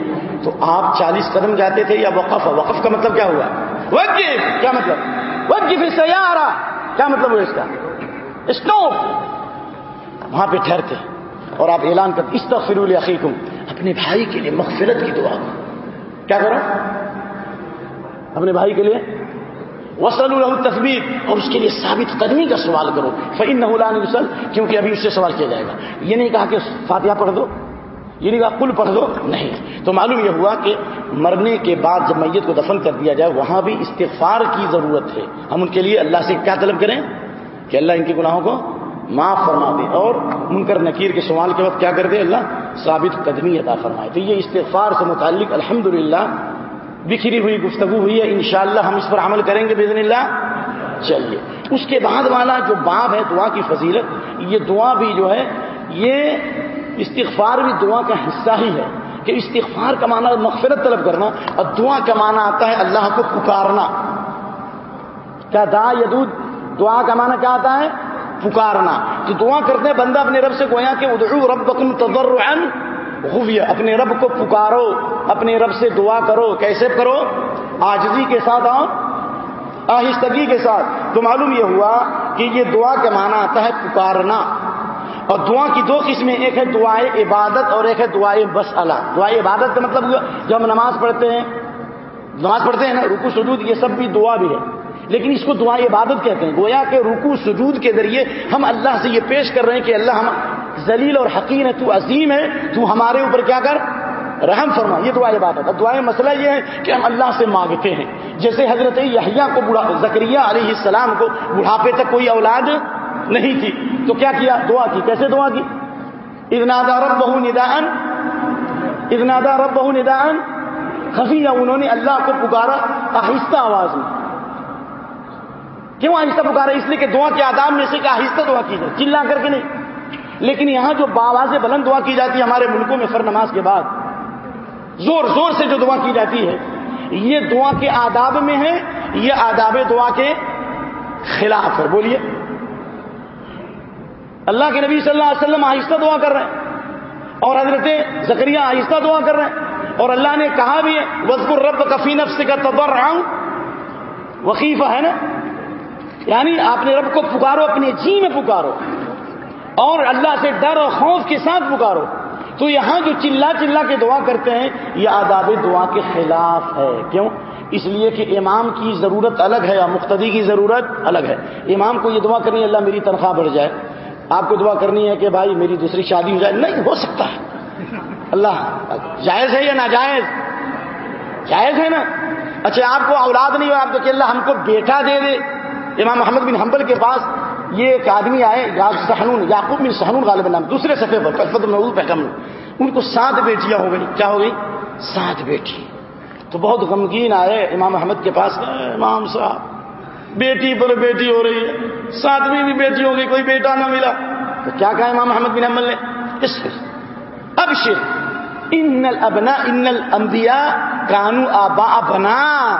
S1: تو آپ چالیس قدم جاتے تھے یا وقف۔ وقف کا مطلب کیا ہوا؟ وقف کیا مطلب؟ وقف سیارہ کیا مطلب ہوا اس کا؟ اسٹوپ وہاں پہ ٹھہرتے، اور آپ اعلان کرتے استغفر عقیقم اپنے بھائی کے لیے مغفرت کی دعا۔ کیا کرو اپنے بھائی کے لیے؟ وسل الح تصویر اور اس کے لیے ثابت قدمی کا سوال کرو۔ فعین نہ کیونکہ ابھی اس سے سوال کیا جائے گا۔ یہ نہیں کہا کہ فاتحہ پڑھ دو۔ یہ نہیں کہا کل پڑھ دو نہیں۔ تو معلوم یہ ہوا کہ مرنے کے بعد جب میت کو دفن کر دیا جائے، وہاں بھی استغفار کی ضرورت ہے۔ ہم ان کے لیے اللہ سے کیا طلب کریں؟ کہ اللہ ان کے گناہوں کو معاف فرما دے۔ اور منکر نکیر کے سوال کے وقت کیا کر دے؟ اللہ ثابت قدمی عطا فرمائے۔ تو یہ استغفار سے متعلق الحمدللہ بکھری ہوئی گفتگو ہوئی ہے۔ انشاءاللہ ہم اس پر عمل کریں گے بزن اللہ۔ چلیے۔ اس کے بعد والا جو باب ہے دعا کی فضیلت، یہ دعا بھی جو ہے، یہ استغفار بھی دعا کا حصہ ہی ہے کہ استغفار کا معنی مغفرت طلب کرنا اور دعا کا معنی آتا ہے اللہ کو پکارنا۔ کیا دا یدود دعا کا معنی کیا آتا ہے؟ پکارنا۔ تو دعا کرتے ہیں بندہ اپنے رب سے گویا کہ ادعو ربکم تضرعا خوبیہ اپنے رب کو پکارو، اپنے رب سے دعا کرو۔ کیسے کرو؟ آجزی کے ساتھ آؤ، آہستگی کے ساتھ۔ تو معلوم یہ ہوا کہ یہ دعا کا معنی آتا ہے پکارنا۔ اور دعا کی دو قسمیں، ایک ہے دعائیں عبادت اور ایک ہے دعائیں بس اللہ دعائیں عبادت کا مطلب ہوا جب ہم نماز پڑھتے ہیں، نماز پڑھتے ہیں نا رکو سجود، یہ سب بھی دعا بھی ہے۔ لیکن اس کو دعا عبادت کہتے ہیں۔ گویا کہ رکو سجود کے ذریعے ہم اللہ سے یہ پیش کر رہے ہیں کہ اللہ ہم ذلیل اور حقیر ہے تو عظیم ہے، تو ہمارے اوپر کیا کر؟ رحم فرما۔ یہ دعا عبادت۔ ہے دعائیں مسئلہ یہ ہے کہ ہم اللہ سے مانگتے ہیں۔ جیسے حضرت یحییٰ کو بڑھا زکریہ علیہ السلام کو بڑھاپے تک کوئی اولاد نہیں تھی تو کیا کیا؟ دعا کی۔ کیسے دعا کی؟ ادنادا رب بہو ندان ادنادا رب بہو ندان خفیہ انہوں نے اللہ کو پکارا آہستہ آواز میں۔ کیوں آہستہ پکارا؟ اس لیے کہ دعا کے آداب میں سے کہ آہستہ دعا کی جائے۔ چلا کر کے نہیں۔ لیکن یہاں جو باواز بلند دعا کی جاتی ہے ہمارے ملکوں میں فر نماز کے بعد، زور زور سے جو دعا کی جاتی ہے، یہ دعا کے آداب میں ہے، یہ آداب دعا کے خلاف ہے۔ بولیے۔ اللہ کے نبی صلی اللہ علیہ وسلم آہستہ دعا کر رہے ہیں اور حضرت زکریہ آہستہ دعا کر رہے ہیں اور اللہ نے کہا بھی ہے وزقر رب کفی نفس کا تبر وقیفہ ہے نا؟ یعنی آپ نے رب کو پکارو، اپنے جی میں پکارو اور اللہ سے ڈر اور خوف کے ساتھ پکارو۔ تو یہاں جو چلا چلا کے دعا کرتے ہیں، یہ آداب دعا کے خلاف ہے۔ کیوں؟ اس لیے کہ امام کی ضرورت الگ ہے اور مقتدی کی ضرورت الگ ہے۔ امام کو یہ دعا کرنی اللہ میری تنخواہ بڑھ جائے۔ آپ کو دعا کرنی ہے کہ بھائی میری دوسری شادی ہو جائے۔ نہیں، ہو سکتا ہے۔ اللہ، جائز ہے یا ناجائز؟ جائز ہے نا۔ اچھا آپ کو اولاد نہیں ہو، آپ تو کہ اللہ ہم کو بیٹا دے دے۔ امام محمد بن حنبل کے پاس یہ ایک آدمی آئے سہنون، یعقوب بن سہنون غالب نام، دوسرے صفحے پر فلفت پہکم ان کو سات بیٹیاں ہو گئی کیا ہو گئی سات بیٹی۔ تو بہت غمگین آئے امام محمد کے پاس۔ امام صاحب بیٹی پر بیٹی ہو رہی ہے۔ ساتویں بھی بیٹی ہو گئی کوئی بیٹا نہ ملا۔ تو کیا کہا امام محمد بن حنبل نے؟ اس اب شر ان الابنا، ان الانبیاء کانو آبا بنا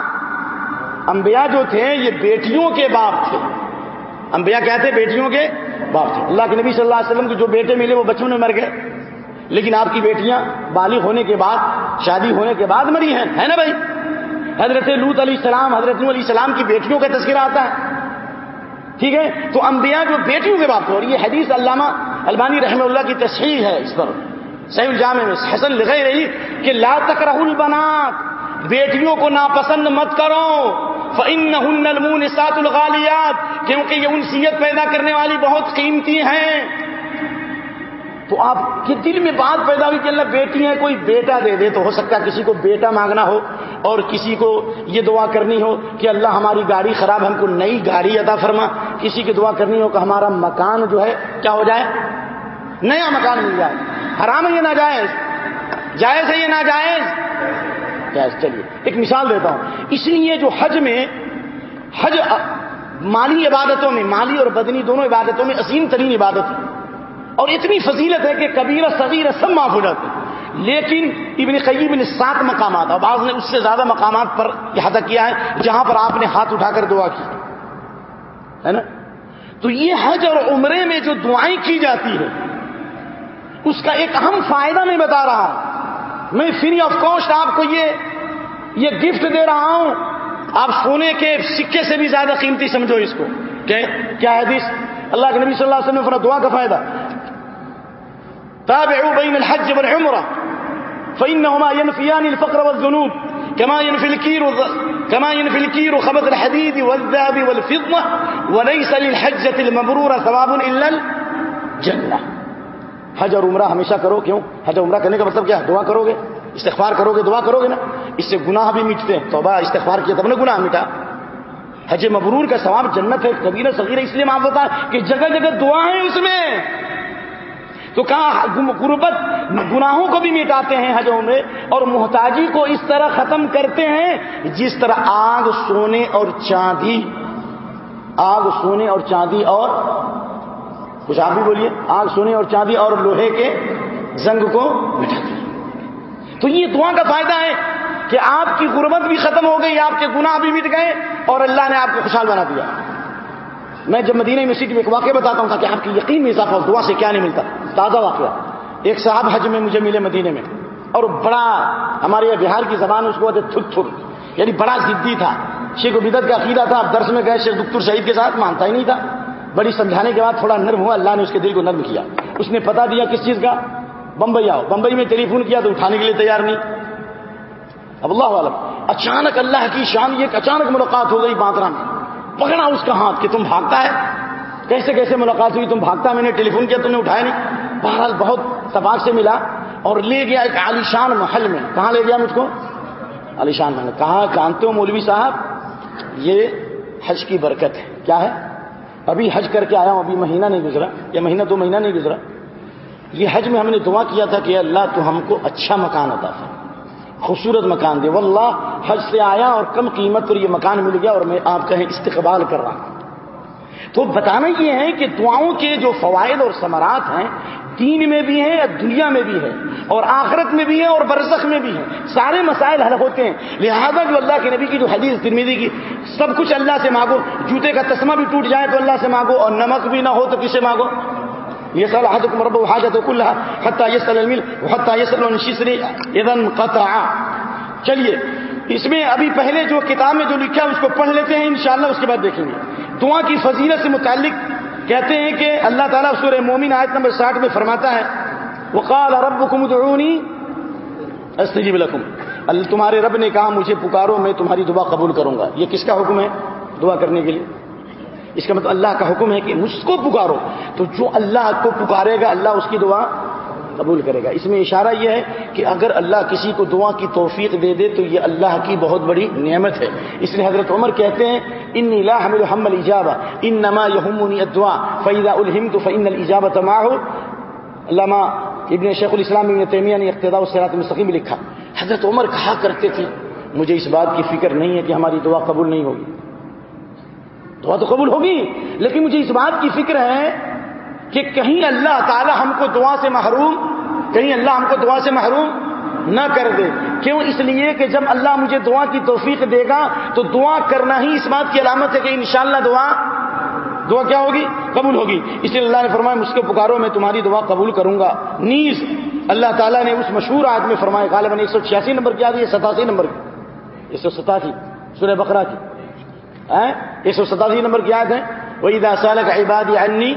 S1: انبیاء جو تھے، یہ بیٹیوں کے باپ تھے۔ انبیاء کیا تھے؟ بیٹیوں کے باپ تھے۔ اللہ کے نبی صلی اللہ علیہ وسلم کو جو بیٹے ملے، وہ بچوں میں مر گئے۔ لیکن آپ کی بیٹیاں بالغ ہونے کے بعد، شادی ہونے کے بعد مری ہیں، ہے نا بھائی؟ حضرت لوت علیہ السلام، حضرت علیہ السلام کی بیٹیوں کا تذکرہ آتا ہے۔ ٹھیک ہے؟ تو انبیاء جو بیٹیوں کے باپ تھے اور یہ حدیث علامہ البانی رحمہ اللہ کی تصحیح ہے اس پر، صحیح الجامع میں، حسن لگائی رہی کہ لا تک رحل بیٹیوں کو ناپسند مت کرو۔ فن المون سات الغالیات کیونکہ یہ انسیت پیدا کرنے والی بہت قیمتی ہیں۔ تو آپ کے دل میں بات پیدا ہوئی کہ اللہ بیٹی ہے کوئی بیٹا دے دے تو ہو سکتا ہے کسی کو بیٹا مانگنا ہو اور کسی کو یہ دعا کرنی ہو کہ اللہ ہماری گاڑی خراب ہم کو نئی گاڑی ادا فرما، کسی کی دعا کرنی ہو کہ ہمارا مکان جو ہے، کیا ہو جائے؟ نیا مکان مل جائے۔ حرام ہے یہ ناجائز؟ جائز ہے یہ ناجائز؟ جائز۔ چلیے، ایک مثال دیتا ہوں۔ اس لیے جو حج میں، حج مالی عبادتوں میں، مالی اور بدنی دونوں عبادتوں میں عظیم ترین عبادت ہے۔ اور اتنی فضیلت ہے کہ کبیرہ صغیر سب معاف ہو جاتے لیکن ابن قیب نے سات مقامات، اور بعض نے اس سے زیادہ مقامات پر احاطہ کیا ہے جہاں پر آپ نے ہاتھ اٹھا کر دعا کی۔ ہے نا؟ تو یہ حج اور عمرے میں جو دعائیں کی جاتی ہے اس کا ایک اہم فائدہ میں بتا رہا ہوں۔ میں فری آف کاسٹ آپ کو یہ یہ گفٹ دے رہا ہوں۔ آپ سونے کے سکے سے بھی زیادہ قیمتی سمجھو اس کو۔ کیا حدیث؟ اللہ کے نبی صلی اللہ علیہ وسلم دعا کا فائدہ۔ تابعوا بين الحج والعمرة. فإنهما ينفيان الفقر والذنوب. كما ينفي الكير كما ينفي الكير خبث الحديد والذهب والفضة. وليس للحجة المبرورة ثواب إلا الجنة. حج اور عمرہ ہمیشہ کرو، کیوں؟ حج عمرہ کرنے کا مطلب کیا دعا کرو گے استغفار کرو گے دعا کرو گے نا؟ اس سے گناہ بھی مٹتے ہیں۔ توبہ، استغفار کیا، تب نے گناہ مٹا۔ حج مبرور کا ثواب جنت ہے، کبیرہ، صغیرہ، اس لیے معاف ہوتا ہے کہ جگہ جگہ دعا ہے اس میں۔ تو کہاں غربت گناہوں کو بھی مٹاتے ہیں حجوں میں اور محتاجی کو اس طرح ختم کرتے ہیں جس طرح آگ، سونے اور چاندی۔ آگ، سونے اور چاندی اور کچھ آپ بھی بولیے۔ آگ، سونے اور چاندی اور لوہے کے زنگ کو مٹاتے ہیں۔ تو یہ دعا کا فائدہ ہے کہ آپ کی غربت بھی ختم ہو گئی، آپ کے گناہ بھی مٹ گئے اور اللہ نے آپ کو خوشحال بنا دیا۔ میں جب مدینہ یونیورسٹی میں ایک واقعہ بتاتا ہوں تاکہ آپ کی یقین میں اضافہ دعا سے کیا نہیں ملتا، تازہ واقعہ۔ ایک صاحب حج میں مجھے ملے مدینے میں اور بڑا ہمارے بہار کی زبان اس کو تھک تھک یعنی بڑا ضدی تھا۔ شیخ و بدت کا عقیدہ تھا اب درس میں گئے، شیخ دکتر شہید کے ساتھ، مانتا ہی نہیں تھا۔ بڑی سمجھانے کے بعد تھوڑا نرم ہوا، اللہ نے اس کے دل کو نرم کیا۔ اس نے پتا دیا کس چیز کا؟ بمبئی آؤ۔ بمبئی میں ٹیلی فون کیا تو اٹھانے کے لیے تیار نہیں۔ اب اللہ عالم اچانک اللہ کی شان یہ ایک اچانک ملاقات ہو گئی باندرا میں۔ پکڑا اس کا ہاتھ کہ تم بھاگتا ہے؟ کیسے کیسے ملاقات ہوئی؟ تم بھاگتا میں نے ٹیلی فون کیا، تم نے اٹھایا نہیں۔ بہرحال بہت تباہ سے ملا اور لے گیا ایک عالیشان محل میں۔ کہاں لے گیا مجھ کو؟ عالیشان محل۔ کہاں؟ جانتے ہو مولوی صاحب؟ یہ حج کی برکت ہے۔ کیا ہے؟ ابھی حج کر کے آیا ہوں، ابھی مہینہ نہیں گزرا، یا مہینہ دو مہینہ نہیں گزرا۔ یہ حج میں ہم نے دعا کیا تھا کہ اللہ تو ہم کو اچھا مکان عطا تھا خوبصورت مکان دے۔ واللہ، حج سے آیا اور کم قیمت پر یہ مکان مل گیا اور میں آپ کہیں استقبال کر رہا ہوں۔ تو بتانا یہ ہے کہ دعاؤں کے جو فوائد اور ثمرات ہیں، دین میں بھی ہیں دنیا میں بھی ہے اور آخرت میں بھی ہے اور برزخ میں بھی ہے سارے مسائل حل ہوتے ہیں۔ لہذا جو اللہ کے نبی کی جو حدیث ترمیدی کی، سب کچھ اللہ سے مانگو، جوتے کا تسمہ بھی ٹوٹ جائے تو اللہ سے مانگو اور نمک بھی نہ ہو تو کسے مانگو؟ یہ سال حضرت مرب حاجت کلّہ حتیٰ یہ سل المل حتیٰ یہ سل چلیے، اس میں ابھی پہلے جو کتاب میں جو لکھا ہے، اس کو پڑھ لیتے ہیں، انشاءاللہ اس کے بعد دیکھیں گے۔ دعا کی فضیلت سے متعلق کہتے ہیں کہ اللہ تعالیٰ سورہ مومن آیت نمبر ساٹھ میں فرماتا ہے، وقال ربکم ادعونی استجیب لکم۔ تمہارے رب نے کہا، مجھے پکارو، میں تمہاری دعا قبول کروں گا۔ یہ کس کا حکم ہے دعا کرنے کے لیے؟ اس کا مطلب اللہ کا حکم ہے کہ مجھ کو پکارو۔ تو جو اللہ کو پکارے گا، اللہ اس کی دعا قبول کرے گا۔ اس میں اشارہ یہ ہے کہ اگر اللہ کسی کو دعا کی توفیق دے دے، تو یہ اللہ کی بہت بڑی نعمت ہے۔ اس لیے حضرت عمر کہتے ہیں ان لا حمل حم الجابہ ان نما یمنی دعا فیضا الحم تو فعن الجابہ تما ہو علامہ ابن شیخ الاسلام ابن تیمیہ نے اقتدا الصراط مستقیم لکھا۔ حضرت عمر کہا کرتے تھے، مجھے اس بات کی فکر نہیں ہے کہ ہماری دعا قبول نہیں ہوگی۔ دعا تو قبول ہوگی، لیکن مجھے اس بات کی فکر ہے کہ کہیں اللہ تعالی ہم کو دعا سے محروم، کہیں اللہ ہم کو دعا سے محروم نہ کر دے۔ کیوں؟ اس لیے کہ جب اللہ مجھے دعا کی توفیق دے گا، تو دعا کرنا ہی اس بات کی علامت ہے کہ انشاءاللہ دعا دعا کیا ہوگی؟ قبول ہوگی۔ اس لیے اللہ نے فرمایا، مجھ کو پکارو میں تمہاری دعا قبول کروں گا۔ نیز اللہ تعالیٰ نے اس مشہور آج میں فرمایا، غالباً ایک سو چھیاسی نمبر کی آدھی ستاسی نمبر کی، ایک سو ستاسی، سورہ بقرہ کی۔ ایک سو ستاسی نمبر کی یاد ہے وہی داسال کا عبادی انی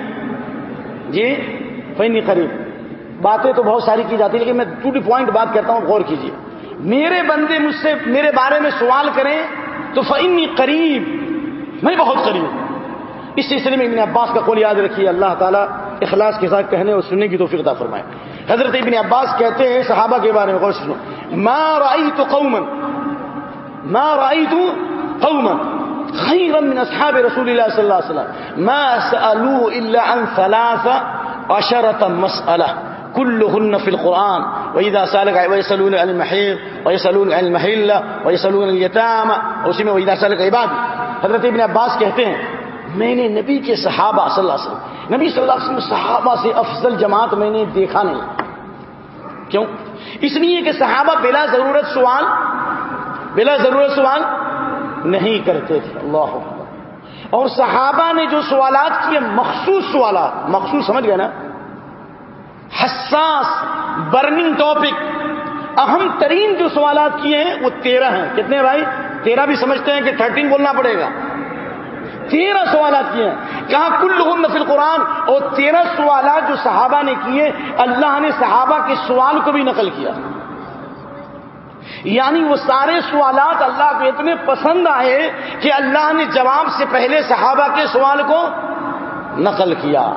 S1: جی فنی قریب باتیں تو بہت ساری کی جاتی لیکن میں ٹو ٹو پوائنٹ بات کہتا ہوں، غور کیجیے۔ میرے بندے مجھ سے میرے بارے میں سوال کریں تو فنی قریب میں بہت قریب ہوں۔ اس سلسلے میں ابن عباس کا قول یاد رکھیے، اللہ تعالیٰ اخلاص کے ساتھ کہنے اور سننے کی تو فکتا فرمائے۔ حضرت ابن عباس کہتے ہیں صحابہ کے بارے میں، غور سنو۔ ما رأيت قوما۔ ما رأيت قوما۔ خيرا من اصحاب رسول الله صلى الله عليه وسلم. ما سألوا الا عن ثلاثة عشرة مسألة. كلهن في القرآن. وإذا سألك ويسألون عن المحيط ويسألون عن المحلة ويسألون اليتامى. اسی میں وإذا سألك عباد حضرت ابن عباس کہتے ہیں، میں نے نبی کے صحابہ صلی اللہ علیہ وسلم، نبی صلی اللہ علیہ وسلم صحابہ سے افضل جماعت میں نے دیکھا نہیں۔ کیوں؟ اس لیے کہ صحابہ بلا ضرورت سوال، بلا ضرورت سوال نہیں کرتے تھے۔ اللہ اور صحابہ نے جو سوالات کیے، مخصوص سوالات، مخصوص سمجھ گئے نا؟ حساس برننگ ٹاپک اہم ترین جو سوالات کیے ہیں، وہ تیرہ ہیں۔ کتنے بھائی؟ تیرہ بھی سمجھتے ہیں کہ تھرٹین بولنا پڑے گا۔ تیرہ سوالات کیے ہیں۔ کہاں کل لوگ نفل قرآن اور تیرہ سوالات جو صحابہ نے کیے، اللہ نے صحابہ کے سوال کو بھی نقل کیا۔ یعنی وہ سارے سوالات اللہ کو اتنے پسند آئے کہ اللہ نے جواب سے پہلے صحابہ کے سوال کو نقل کیا۔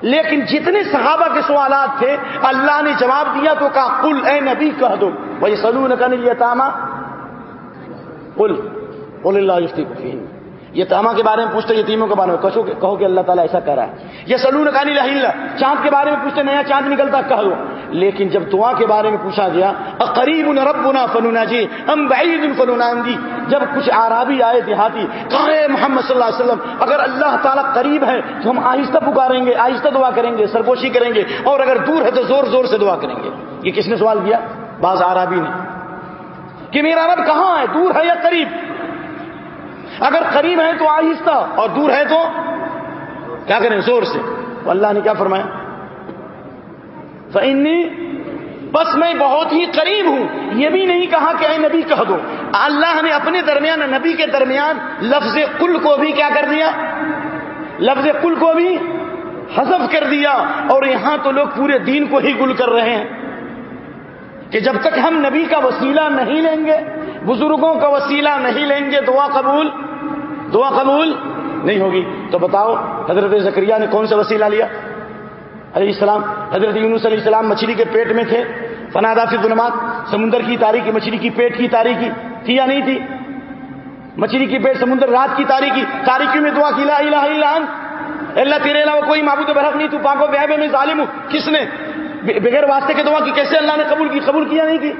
S1: لیکن جتنے صحابہ کے سوالات تھے، اللہ نے جواب دیا تو کہا کل اے نبی کہہ دو۔ وہی سلون کا نہیں تاما کل اللہ یوسف تاما کے بارے میں پوچھتے یتیموں کے بارے میں کہو کہ اللہ تعالیٰ ایسا کر رہا ہے۔ یہ سلون کا نہیں چاند کے بارے میں پوچھتے نیا چاند نکلتا کہہ دو لیکن جب دعا کے بارے میں پوچھا گیا قریب ربنا فنونا جی ہم بعید فنونا جی جب کچھ آرابی آئے دیہاتی کہے محمد صلی اللہ علیہ وسلم، اگر اللہ تعالیٰ قریب ہے تو ہم آہستہ پکاریں گے، آہستہ دعا کریں گے، سرگوشی کریں گے، اور اگر دور ہے تو زور زور سے دعا کریں گے۔ یہ کس نے سوال کیا؟ بعض آرابی نے۔ کہ میرا رب کہاں ہے؟ دور ہے یا قریب؟ اگر قریب ہے تو آہستہ اور دور ہے تو کیا کریں زور سے؟ اللہ نے کیا فرمایا؟ فنی بس میں بہت ہی قریب ہوں۔ یہ بھی نہیں کہا کہ اے نبی کہہ دو۔ اللہ نے اپنے درمیان، نبی کے درمیان لفظ کل کو بھی کیا کر دیا؟ لفظ کل کو بھی حذف کر دیا۔ اور یہاں تو لوگ پورے دین کو ہی گل کر رہے ہیں کہ جب تک ہم نبی کا وسیلہ نہیں لیں گے، بزرگوں کا وسیلہ نہیں لیں گے، دعا قبول دعا قبول نہیں ہوگی تو بتاؤ حضرت زکریہ نے کون سا وسیلہ لیا؟ علیہ السلام، حضرت یونس علیہ السلام مچھلی کے پیٹ میں تھے۔ فنادافی ظلمات سمندر کی تاریخی، مچھلی کی پیٹ کی تاریخی۔ تھی یا نہیں تھی؟ مچھلی کی پیٹ سمندر رات کی تاریخی۔ تاریخی میں دعا کی، لا الہ الا انت۔ اللہ تیرے علاوہ کوئی معبود برحق نہیں، تو پاکو بے میں ظالم ہوں۔ کس نے؟ بغیر واسطے کے دعا کی، کیسے اللہ نے قبول کی؟ قبول کیا نہیں کی؟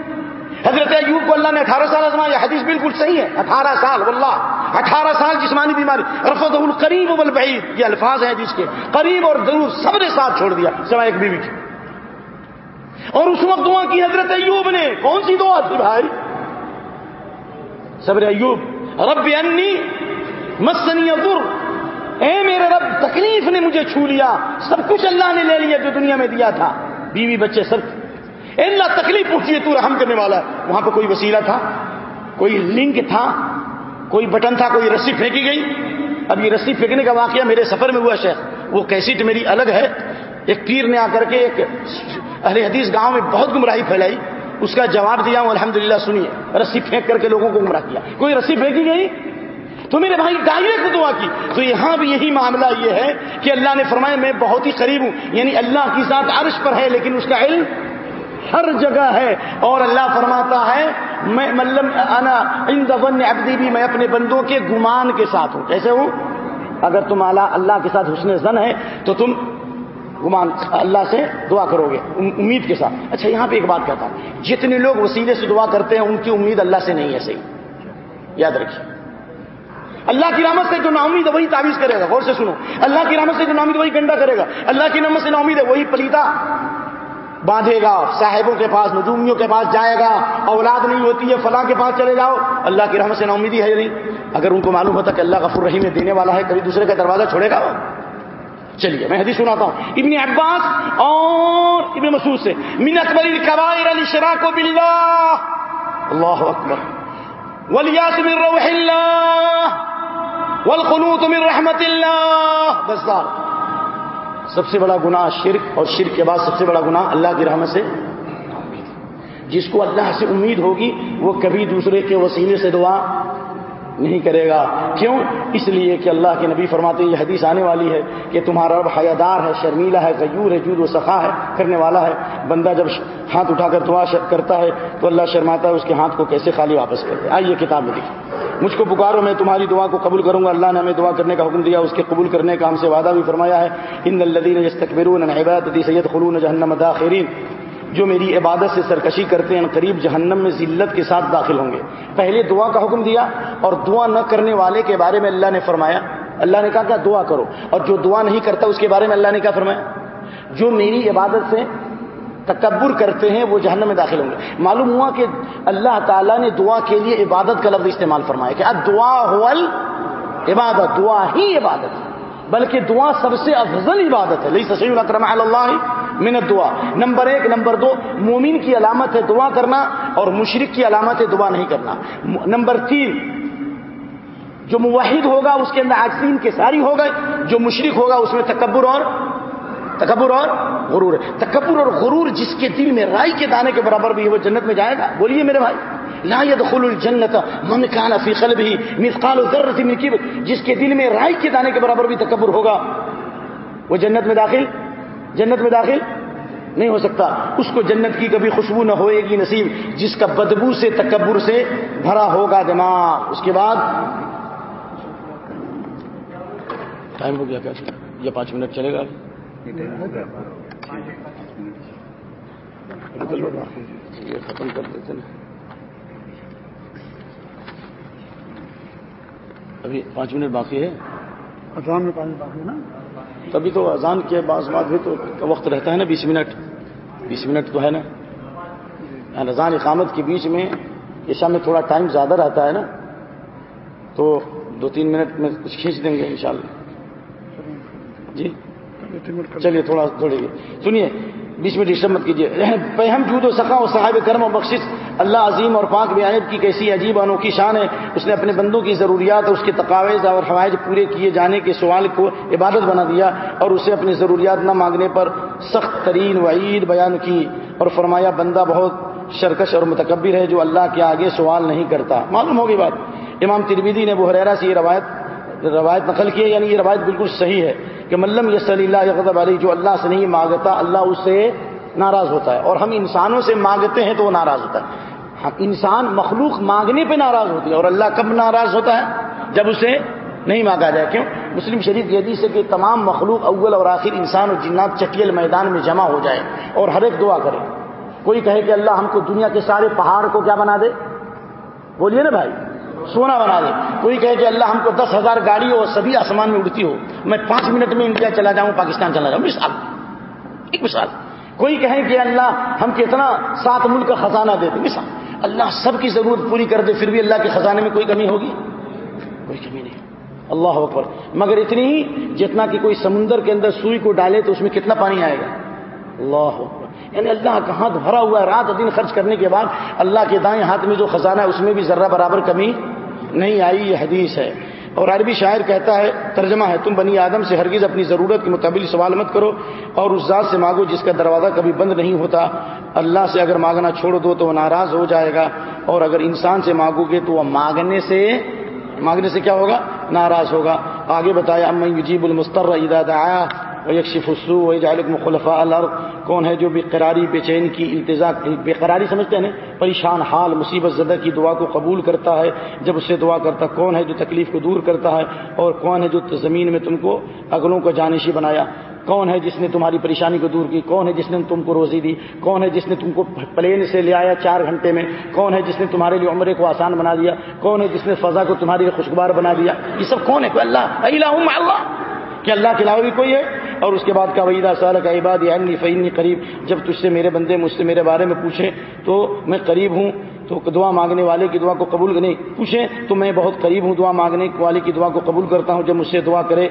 S1: حضرت ایوب کو اللہ نے اٹھارہ سال آزمایا حدیث بالکل صحیح ہے۔ اٹھارہ سال، واللہ، اٹھارہ سال جسمانی بیماری۔ رفت القریب والبعید۔ یہ الفاظ ہیں جس کے۔ قریب اور ضرور سب نے ساتھ چھوڑ دیا، سوائے ایک بیوی کی اور اس وقت دعا کی حضرت ایوب نے۔ کون سی دعا تھی بھائی؟ صبر ایوب۔ رب انی مسنی در اے میرے رب، تکلیف نے مجھے چھو لیا۔ سب کچھ اللہ نے لے لیا جو دنیا میں دیا تھا۔ بیوی بچے سب اللہ تکلیف پوچھیے تو رحم کرنے والا ہے۔ وہاں پہ کوئی وسیلہ تھا؟ کوئی لنک تھا؟ کوئی بٹن تھا؟ کوئی رسی پھینکی گئی؟ اب یہ رسی پھینکنے کا واقعہ میرے سفر میں ہوا شیخ۔ وہ کیسٹ میری الگ ہے۔ ایک پیر نے آ کر کے ایک اہل حدیث گاؤں میں بہت گمراہی پھیلائی۔ اس کا جواب دیا، ہوں الحمد للہ سنیے۔ رسی پھینک کر کے لوگوں کو گمراہ کیا۔ کوئی رسی پھینکی گئی؟ تو میرے بھائی ڈائریکٹ دعا کی۔ تو یہاں بھی یہی معاملہ یہ ہے کہ اللہ نے فرمایا، میں بہت ہی قریب ہوں۔ یعنی اللہ کی ذات عرش پر ہے، لیکن اس کا علم ہر جگہ ہے اور اللہ فرماتا ہے، میں ملم انا ابدی بھی میں اپنے بندوں کے گمان کے ساتھ ہوں۔ کیسے ہوں؟ اگر تم اللہ اللہ کے ساتھ حسن زن ہے تو تم گمان اللہ سے دعا کرو گے امید کے ساتھ۔ اچھا یہاں پہ ایک بات کہتا ہوں۔ جتنے لوگ وسیلے سے دعا کرتے ہیں، ان کی امید اللہ سے نہیں ہے، صحیح۔ یاد رکھیے۔ اللہ کی رحمت سے جو نامید ہے، وہی تعویذ کرے گا۔ غور سے سنو۔ اللہ کی رحمت سے جو نامید وہی گنڈا کرے گا۔ اللہ کی رحمت سے نامید ہے، وہی پلیتا باندھے گا، صاحبوں کے پاس نجومیوں کے پاس جائے گا، اولاد نہیں ہوتی ہے، فلاں کے پاس چلے جاؤ۔ اللہ کی رحمت سے نا امیدی ہے نہیں اگر ان کو معلوم ہوتا کہ اللہ غفور رحیم دینے والا ہے، کبھی دوسرے کا دروازہ چھوڑے گا چلیے، میں حدیث سناتا ہوں۔ ابن عباس اور ابن مسعود سے، من اکبر الكبائر الاشراك بالله. اللہ اکبر۔ والیاس من روح اللہ والقنوط من رحمت اللہ بس دار سب سے بڑا گناہ شرک اور شرک کے بعد سب سے بڑا گناہ اللہ کی رحمت سے۔ جس کو اللہ سے امید ہوگی، وہ کبھی دوسرے کے وسیلے سے دعا نہیں کرے گا۔ کیوں؟ اس لیے کہ اللہ کے نبی فرماتے یہ حدیث آنے والی ہے کہ تمہارا رب حیادار ہے، شرمیلا ہے، غیور ہے، جود و سخا ہے کرنے والا ہے۔ بندہ جب ہاتھ اٹھا کر دعا کرتا ہے تو اللہ شرماتا ہے، اس کے ہاتھ کو کیسے خالی واپس کرتے آئیے کتاب میں دیکھیں مجھ کو پکارو، میں تمہاری دعا کو قبول کروں گا۔ اللہ نے ہمیں دعا کرنے کا حکم دیا، اس کے قبول کرنے کا ہم سے وعدہ بھی فرمایا ہے۔ ان الدین تکبرون سید خلون جہنم داخرین۔ جو میری عبادت سے سرکشی کرتے ہیں، قریب جہنم میں ذلت کے ساتھ داخل ہوں گے۔ پہلے دعا کا حکم دیا اور دعا نہ کرنے والے کے بارے میں اللہ نے فرمایا۔ اللہ نے کہا کہ دعا کرو۔ اور جو دعا نہیں کرتا، اس کے بارے میں اللہ نے کیا فرمایا؟ جو میری عبادت سے تکبر کرتے ہیں، وہ جہنم میں داخل ہوں گے۔ معلوم ہوا کہ اللہ تعالیٰ نے دعا کے لیے عبادت کا لفظ استعمال فرمایا کہ دعا ہول عبادت دعا ہی عبادت بلکہ دعا سب سے افضل عبادت ہے۔ لئی سسیم اکرم اللہ منت دعا نمبر ایک. نمبر دو، مومن کی علامت ہے دعا کرنا اور مشرق کی علامت ہے دعا نہیں کرنا. نمبر تین، جو موحد ہوگا اس کے اندر آجین کے ساری ہو گئے، جو مشرق ہوگا اس میں تکبر اور تکبر اور غرور ہے. تکبر اور غرور جس کے دل میں رائی کے دانے کے برابر بھی ہے، وہ جنت میں جائے گا؟ بولیے میرے بھائی. لا يدخل الجنت من كان في قلبه مثقال ذره من كبر. جس کے دل میں رائی کے دانے کے برابر بھی تکبر ہوگا، وہ جنت میں داخل جنت میں داخل نہیں ہو سکتا۔ اس کو جنت کی کبھی خوشبو نہ ہوئے گی نصیب، جس کا بدبو سے، تکبر سے بھرا ہوگا دماغ۔ اس کے بعد ٹائم ہو گیا کیا؟ یا پانچ منٹ چلے گا۔ ختم کر دیتے نا ابھی پانچ منٹ باقی ہے۔
S2: میں پانچ باقی ہے نا؟
S1: تبھی تو اذان کے بعض بات بھی تو وقت رہتا ہے نا بیس منٹ۔ بیس منٹ تو ہے نا۔ اذان اقامت کے بیچ میں عشا میں تھوڑا ٹائم زیادہ رہتا ہے نا۔ تو دو تین منٹ میں کچھ کھینچ دیں گے انشاءاللہ۔ جی؟ چلیے تھوڑا تھوڑی سنیے بیچ میں ڈسٹرب مت کیجیے۔ پہم جود و سخا و صاحب کرم و بخش اللہ عظیم اور پاک بیانت کی کیسی عجیب انوکھی شان ہے۔ اس نے اپنے بندوں کی ضروریات اور اس کے تقاوض اور حوائج پورے کیے جانے کے سوال کو عبادت بنا دیا اور اسے اپنی ضروریات نہ مانگنے پر سخت ترین وعید بیان کی اور فرمایا، بندہ بہت شرکش اور متکبر ہے جو اللہ کے آگے سوال نہیں کرتا۔ معلوم ہوگی بات۔ امام تربیدی نے بحریرا سے یہ روایت روایت نقل کی ہے یعنی یہ روایت بالکل صحیح ہے۔ کہ ملم یس اللہ یقب علی جو اللہ سے نہیں مانگتا، اللہ اس سے ناراض ہوتا ہے۔ اور ہم انسانوں سے مانگتے ہیں تو وہ ناراض ہوتا ہے۔ ہاں، انسان مخلوق مانگنے پہ ناراض ہوتی ہے اور اللہ کب ناراض ہوتا ہے؟ جب اسے نہیں مانگا جائے۔ کیوں؟ مسلم شریف یہ حدیث ہے کہ تمام مخلوق اول اور آخر انسان اور جنات چٹیل میدان میں جمع ہو جائے اور ہر ایک دعا کرے۔ کوئی کہے کہ اللہ ہم کو دنیا کے سارے پہاڑ کو کیا بنا دے؟ بولیے نا بھائی۔ سونا بنا دے۔ کوئی کہے کہ اللہ ہم کو دس ہزار گاڑی ہو سبھی آسمان میں اڑتی ہو، میں پانچ منٹ میں انڈیا چلا جاؤں، پاکستان چلا جاؤں۔ مثال۔ ایک مثال۔ کوئی کہے کہ اللہ ہم کتنا سات ملک کا خزانہ دے دیں مثال۔ اللہ سب کی ضرورت پوری کر دے، پھر بھی اللہ کے خزانے میں کوئی کمی ہوگی؟ کوئی کمی نہیں۔ اللہ اکبر۔ مگر اتنی ہی، جتنا کہ کوئی سمندر کے اندر سوئی کو ڈالے تو اس میں کتنا پانی آئے گا؟ اللہ اکبر۔ یعنی اللہ کا ہاتھ بھرا ہوا ہے؟ رات دن خرچ کرنے کے بعد اللہ کے دائیں ہاتھ میں جو خزانہ ہے، اس میں بھی ذرہ برابر کمی نہیں آئی، یہ حدیث ہے۔ اور عربی شاعر کہتا ہے، ترجمہ ہے، تم بنی آدم سے ہرگز اپنی ضرورت کے مطابق سوال مت کرو اور اس ذات سے مانگو جس کا دروازہ کبھی بند نہیں ہوتا۔ اللہ سے اگر مانگنا چھوڑ دو تو وہ ناراض ہو جائے گا۔ اور اگر انسان سے مانگو گے تو وہ مانگنے سے مانگنے سے کیا ہوگا؟ ناراض ہوگا۔ آگے بتایا امن یجیب المستر ادا دعا یکشف حسو و جالک مخلفہ کون ہے جو بے قراری بے چین کی التجا بے قراری سمجھتے ہیں پریشان حال، مصیبت زدہ کی دعا کو قبول کرتا ہے۔ جب اس سے دعا کرتا، کون ہے جو تکلیف کو دور کرتا ہے؟ اور کون ہے جو زمین میں تم کو اگلوں کو جانشی بنایا؟ کون ہے جس نے تمہاری پریشانی کو دور کی؟ کون ہے جس نے تم کو روزی دی؟ کون ہے جس نے تم کو پلین سے لے آیا چار گھنٹے میں؟ کون ہے جس نے تمہارے لیے عمرے کو آسان بنا دیا کون ہے جس نے فضا کو تمہارے لیے خوشگوار بنا دیا یہ سب کون ہے؟ کوئی اللہ؟ اللہ! کہ اللہ کے علاوہ بھی کوئی ہے؟ اور اس کے بعد کا وحیدہ سال کا عباد عنی فعنی قریب جب تجھ سے میرے بندے مجھ سے میرے بارے میں پوچھیں، تو میں قریب ہوں، تو دعا مانگنے والے کی دعا کو قبول نہیں. پوچھیں، تو میں بہت قریب ہوں دعا مانگنے والے کی دعا کو قبول کرتا ہوں جب مجھ سے دعا کرے.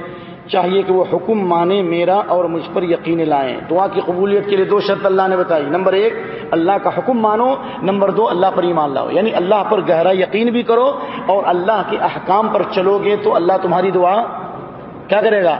S1: چاہیے کہ وہ حکم مانے میرا اور مجھ پر یقین لائیں. دعا کی قبولیت کے لیے دو شرط اللہ نے بتائی. نمبر ایک، اللہ کا حکم مانو. نمبر دو، اللہ پر ایمان لاؤ. یعنی اللہ پر گہرا یقین بھی کرو اور اللہ کے احکام پر چلو گے تو اللہ تمہاری دعا کیا کرے گا؟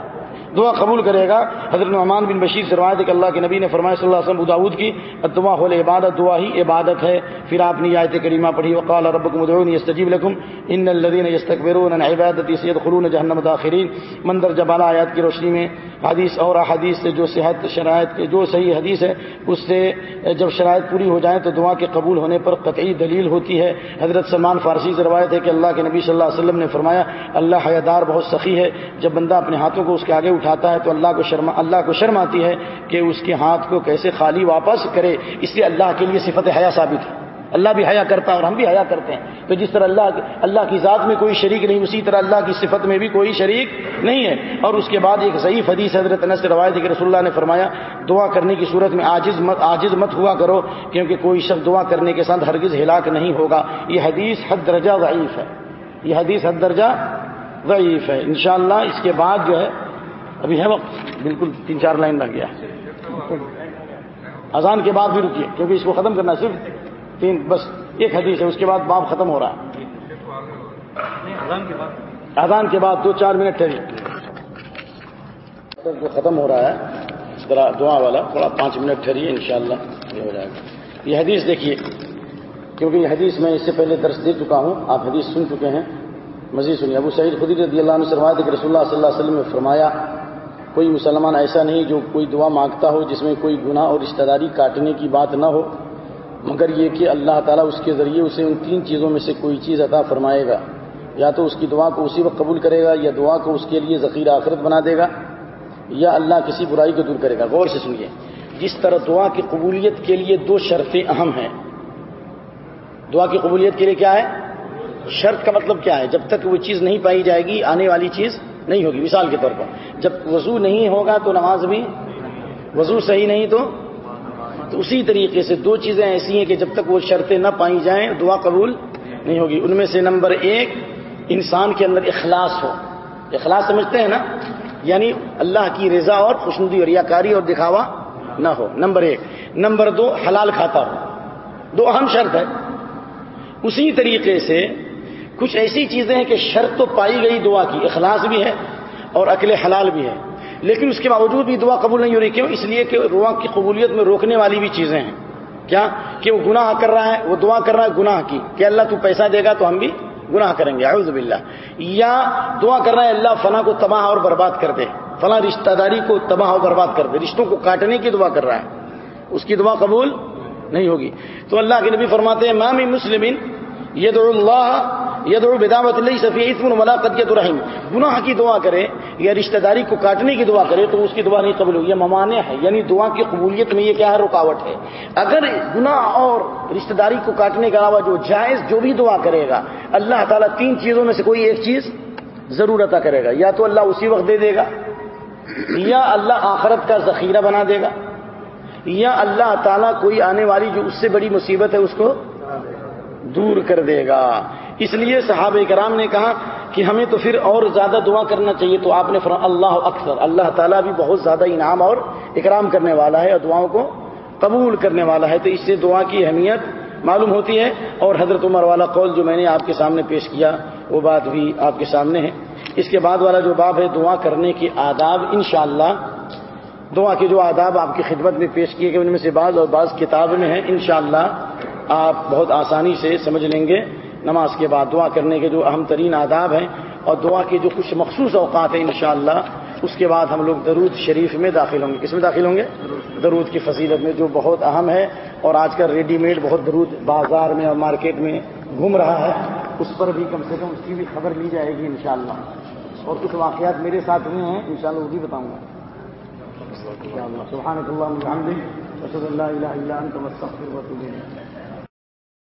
S1: دعا قبول کرے گا۔ حضرت نعمان بن بشیر سے روایت کہ اللہ کے نبی نے فرمایا صلی اللہ علیہ وسلم داود کی دعا ہو عبادت دعا ہی عبادت ہے۔ پھر آپ نے آیت کریمہ پڑھی، وقال ربکم ادعونی استجیب لکم۔ ان الذين يستكبرون عن عبادتي سيدخلون جهنم داخرين مندر جبالا آیات کی روشنی میں حدیث اور احادیث سے جو صحت، شرائط کے جو صحیح حدیث ہے، اس سے جب شرائط پوری ہو جائیں تو دعا کے قبول ہونے پر قطعی دلیل ہوتی ہے۔ حضرت سلمان فارسی سے روایت ہے کہ اللہ کے نبی صلی اللہ علیہ وسلم نے فرمایا، اللہ حیادار بہت سخی ہے۔ جب بندہ اپنے ہاتھوں کو اس کے آگے اٹھاتا ہے تو اللہ کو شرم اللہ کو شرم آتی ہے کہ اس کے ہاتھ کو کیسے خالی واپس کرے۔ اس لیے اللہ کے لیے صفت حیا ثابت ہے۔ اللہ بھی حیا کرتا ہے اور ہم بھی حیا کرتے ہیں۔ تو جس طرح اللہ اللہ کی ذات میں کوئی شریک نہیں، اسی طرح اللہ کی صفت میں بھی کوئی شریک نہیں ہے۔ اور اس کے بعد ایک صحیح حدیث حضرت نصر روایت کہ رسول اللہ نے فرمایا، دعا کرنے کی صورت میں عاجز مت عاجز مت ہوا کرو، کیونکہ کوئی شخص دعا کرنے کے ساتھ ہرگز ہلاک نہیں ہوگا۔ یہ حدیث حد درجہ ضعیف ہے۔ یہ حدیث حد درجہ ضعیف ہے۔ انشاءاللہ اس کے بعد جو ہے ابھی ہے وقت۔ بالکل تین چار لائن لگ گیا۔ اذان کے بعد بھی رکیے، کیونکہ اس کو ختم کرنا صرف تین، بس ایک حدیث ہے، اس کے بعد باب ختم ہو رہا ہے۔ اذان کے بعد دو چار منٹ ٹھہری جو ختم ہو رہا ہے، ذرا دعا والا، تھوڑا پانچ منٹ ٹھہریے جی، ان شاء اللہ یہ ہو جائے گا۔ یہ حدیث دیکھیے، کیونکہ یہ حدیث میں اس سے پہلے درس دے چکا ہوں۔ آپ حدیث سن چکے ہیں۔ مزید سنیے۔ ابو سعید خدی رضی اللہ عنہ سے روایت کہ رسول اللہ صلی اللہ علیہ وسلم نے فرمایا کوئی مسلمان ایسا نہیں جو کوئی دعا مانگتا ہو جس میں کوئی گناہ اور رشتہ داری کاٹنے کی بات نہ ہو، مگر یہ کہ اللہ تعالیٰ اس کے ذریعے اسے ان تین چیزوں میں سے کوئی چیز عطا فرمائے گا۔ یا تو اس کی دعا کو اسی وقت قبول کرے گا یا دعا کو اس کے لیے ذخیرہ آخرت بنا دے گا، یا اللہ کسی برائی کو دور کرے گا۔ غور سے سنیے، جس طرح دعا کی قبولیت کے لیے دو شرطیں اہم ہیں۔ دعا کی قبولیت کے لیے کیا ہے؟ شرط کا مطلب کیا ہے؟ جب تک وہ چیز نہیں پائی جائے گی، آنے والی چیز نہیں ہوگی، مثال کے طور پر۔ جب وضو نہیں ہوگا تو نماز بھی وضو صحیح نہیں تو تو اسی طریقے سے دو چیزیں ایسی ہیں کہ جب تک وہ شرطیں نہ پائی جائیں، دعا قبول نہیں ہوگی۔ ان میں سے نمبر ایک، انسان کے اندر اخلاص ہو۔ اخلاص سمجھتے ہیں نا؟ یعنی اللہ کی رضا اور خوشنودی اور ریاکاری اور دکھاوا نہ ہو۔ نمبر ایک۔ نمبر دو، حلال کھاتا ہو۔ دو اہم شرط ہے۔ اسی طریقے سے کچھ ایسی چیزیں ہیں کہ شرط تو پائی گئی دعا کی، اخلاص بھی ہے اور اکل حلال بھی ہے۔ لیکن اس کے باوجود بھی دعا قبول نہیں ہو رہی، کیوں؟ اس لیے کہ دعا کی قبولیت میں روکنے والی بھی چیزیں ہیں۔ کیا؟ کہ وہ گناہ کر رہا ہے، وہ دعا کر رہا ہے گناہ کی۔ کہ اللہ تو پیسہ دے گا تو ہم بھی گناہ کریں گے۔ اعوذ باللہ۔ یا دعا کر رہا ہے اللہ فلاں کو تباہ اور برباد کر دے۔ فلاں رشتہ داری کو تباہ اور برباد کر دے۔ رشتوں کو کاٹنے کی دعا کر رہا ہے۔ اس کی دعا قبول نہیں ہوگی۔ تو اللہ کے نبی فرماتے ہیں مامی مسلم یہ اللہ ید بداوت اللہ صفی عصم الملاقت کے رحیم گناہ کی دعا کرے یا رشتہ داری کو کاٹنے کی دعا کرے تو اس کی دعا نہیں قبول ہوگی، یہ ممانے ہے یعنی دعا کی قبولیت میں یہ کیا ہے، رکاوٹ ہے۔ اگر گناہ اور رشتہ داری کو کاٹنے کے علاوہ جو جائز جو بھی دعا کرے گا، اللہ تعالیٰ تین چیزوں میں سے کوئی ایک چیز ضرور عطا کرے گا۔ یا تو اللہ اسی وقت دے دے گا، یا اللہ آخرت کا ذخیرہ بنا دے گا، یا اللہ تعالیٰ کوئی آنے والی جو اس سے بڑی مصیبت ہے، اس کو دور کر دے گا۔ اس لیے صحابہ کرام نے کہا کہ ہمیں تو پھر اور زیادہ دعا کرنا چاہیے تو آپ نے فرما، اللہ اکثر اللہ تعالیٰ بھی بہت زیادہ انعام اور اکرام کرنے والا ہے اور دعاؤں کو قبول کرنے والا ہے تو اس سے دعا کی اہمیت معلوم ہوتی ہے اور حضرت عمر والا قول جو میں نے آپ کے سامنے پیش کیا وہ بات بھی آپ کے سامنے ہے۔ اس کے بعد والا جو باب ہے دعا کرنے کے آداب، انشاءاللہ دعا کے جو آداب آپ کی خدمت میں پیش کیے گئے، ان میں سے بعض اور بعض کتاب میں ہیں، انشاءاللہ آپ بہت آسانی سے سمجھ لیں گے۔ نماز کے بعد دعا کرنے کے جو اہم ترین آداب ہیں اور دعا کے جو کچھ مخصوص اوقات ہیں انشاءاللہ، اس کے بعد ہم لوگ درود شریف میں داخل ہوں گے۔ کس میں داخل ہوں گے؟ درود کی فضیلت میں جو بہت اہم ہے اور آج کل ریڈی میڈ بہت درود بازار میں اور مارکیٹ میں گھوم رہا ہے، اس پر بھی کم سے کم اس کی بھی خبر لی جائے گی انشاءاللہ۔ اور کچھ واقعات میرے ساتھ ہوئے ہیں، انشاءاللہ وہ بھی بتاؤں گا۔ سبحانك اللهم وبحمدك اشهد الا انت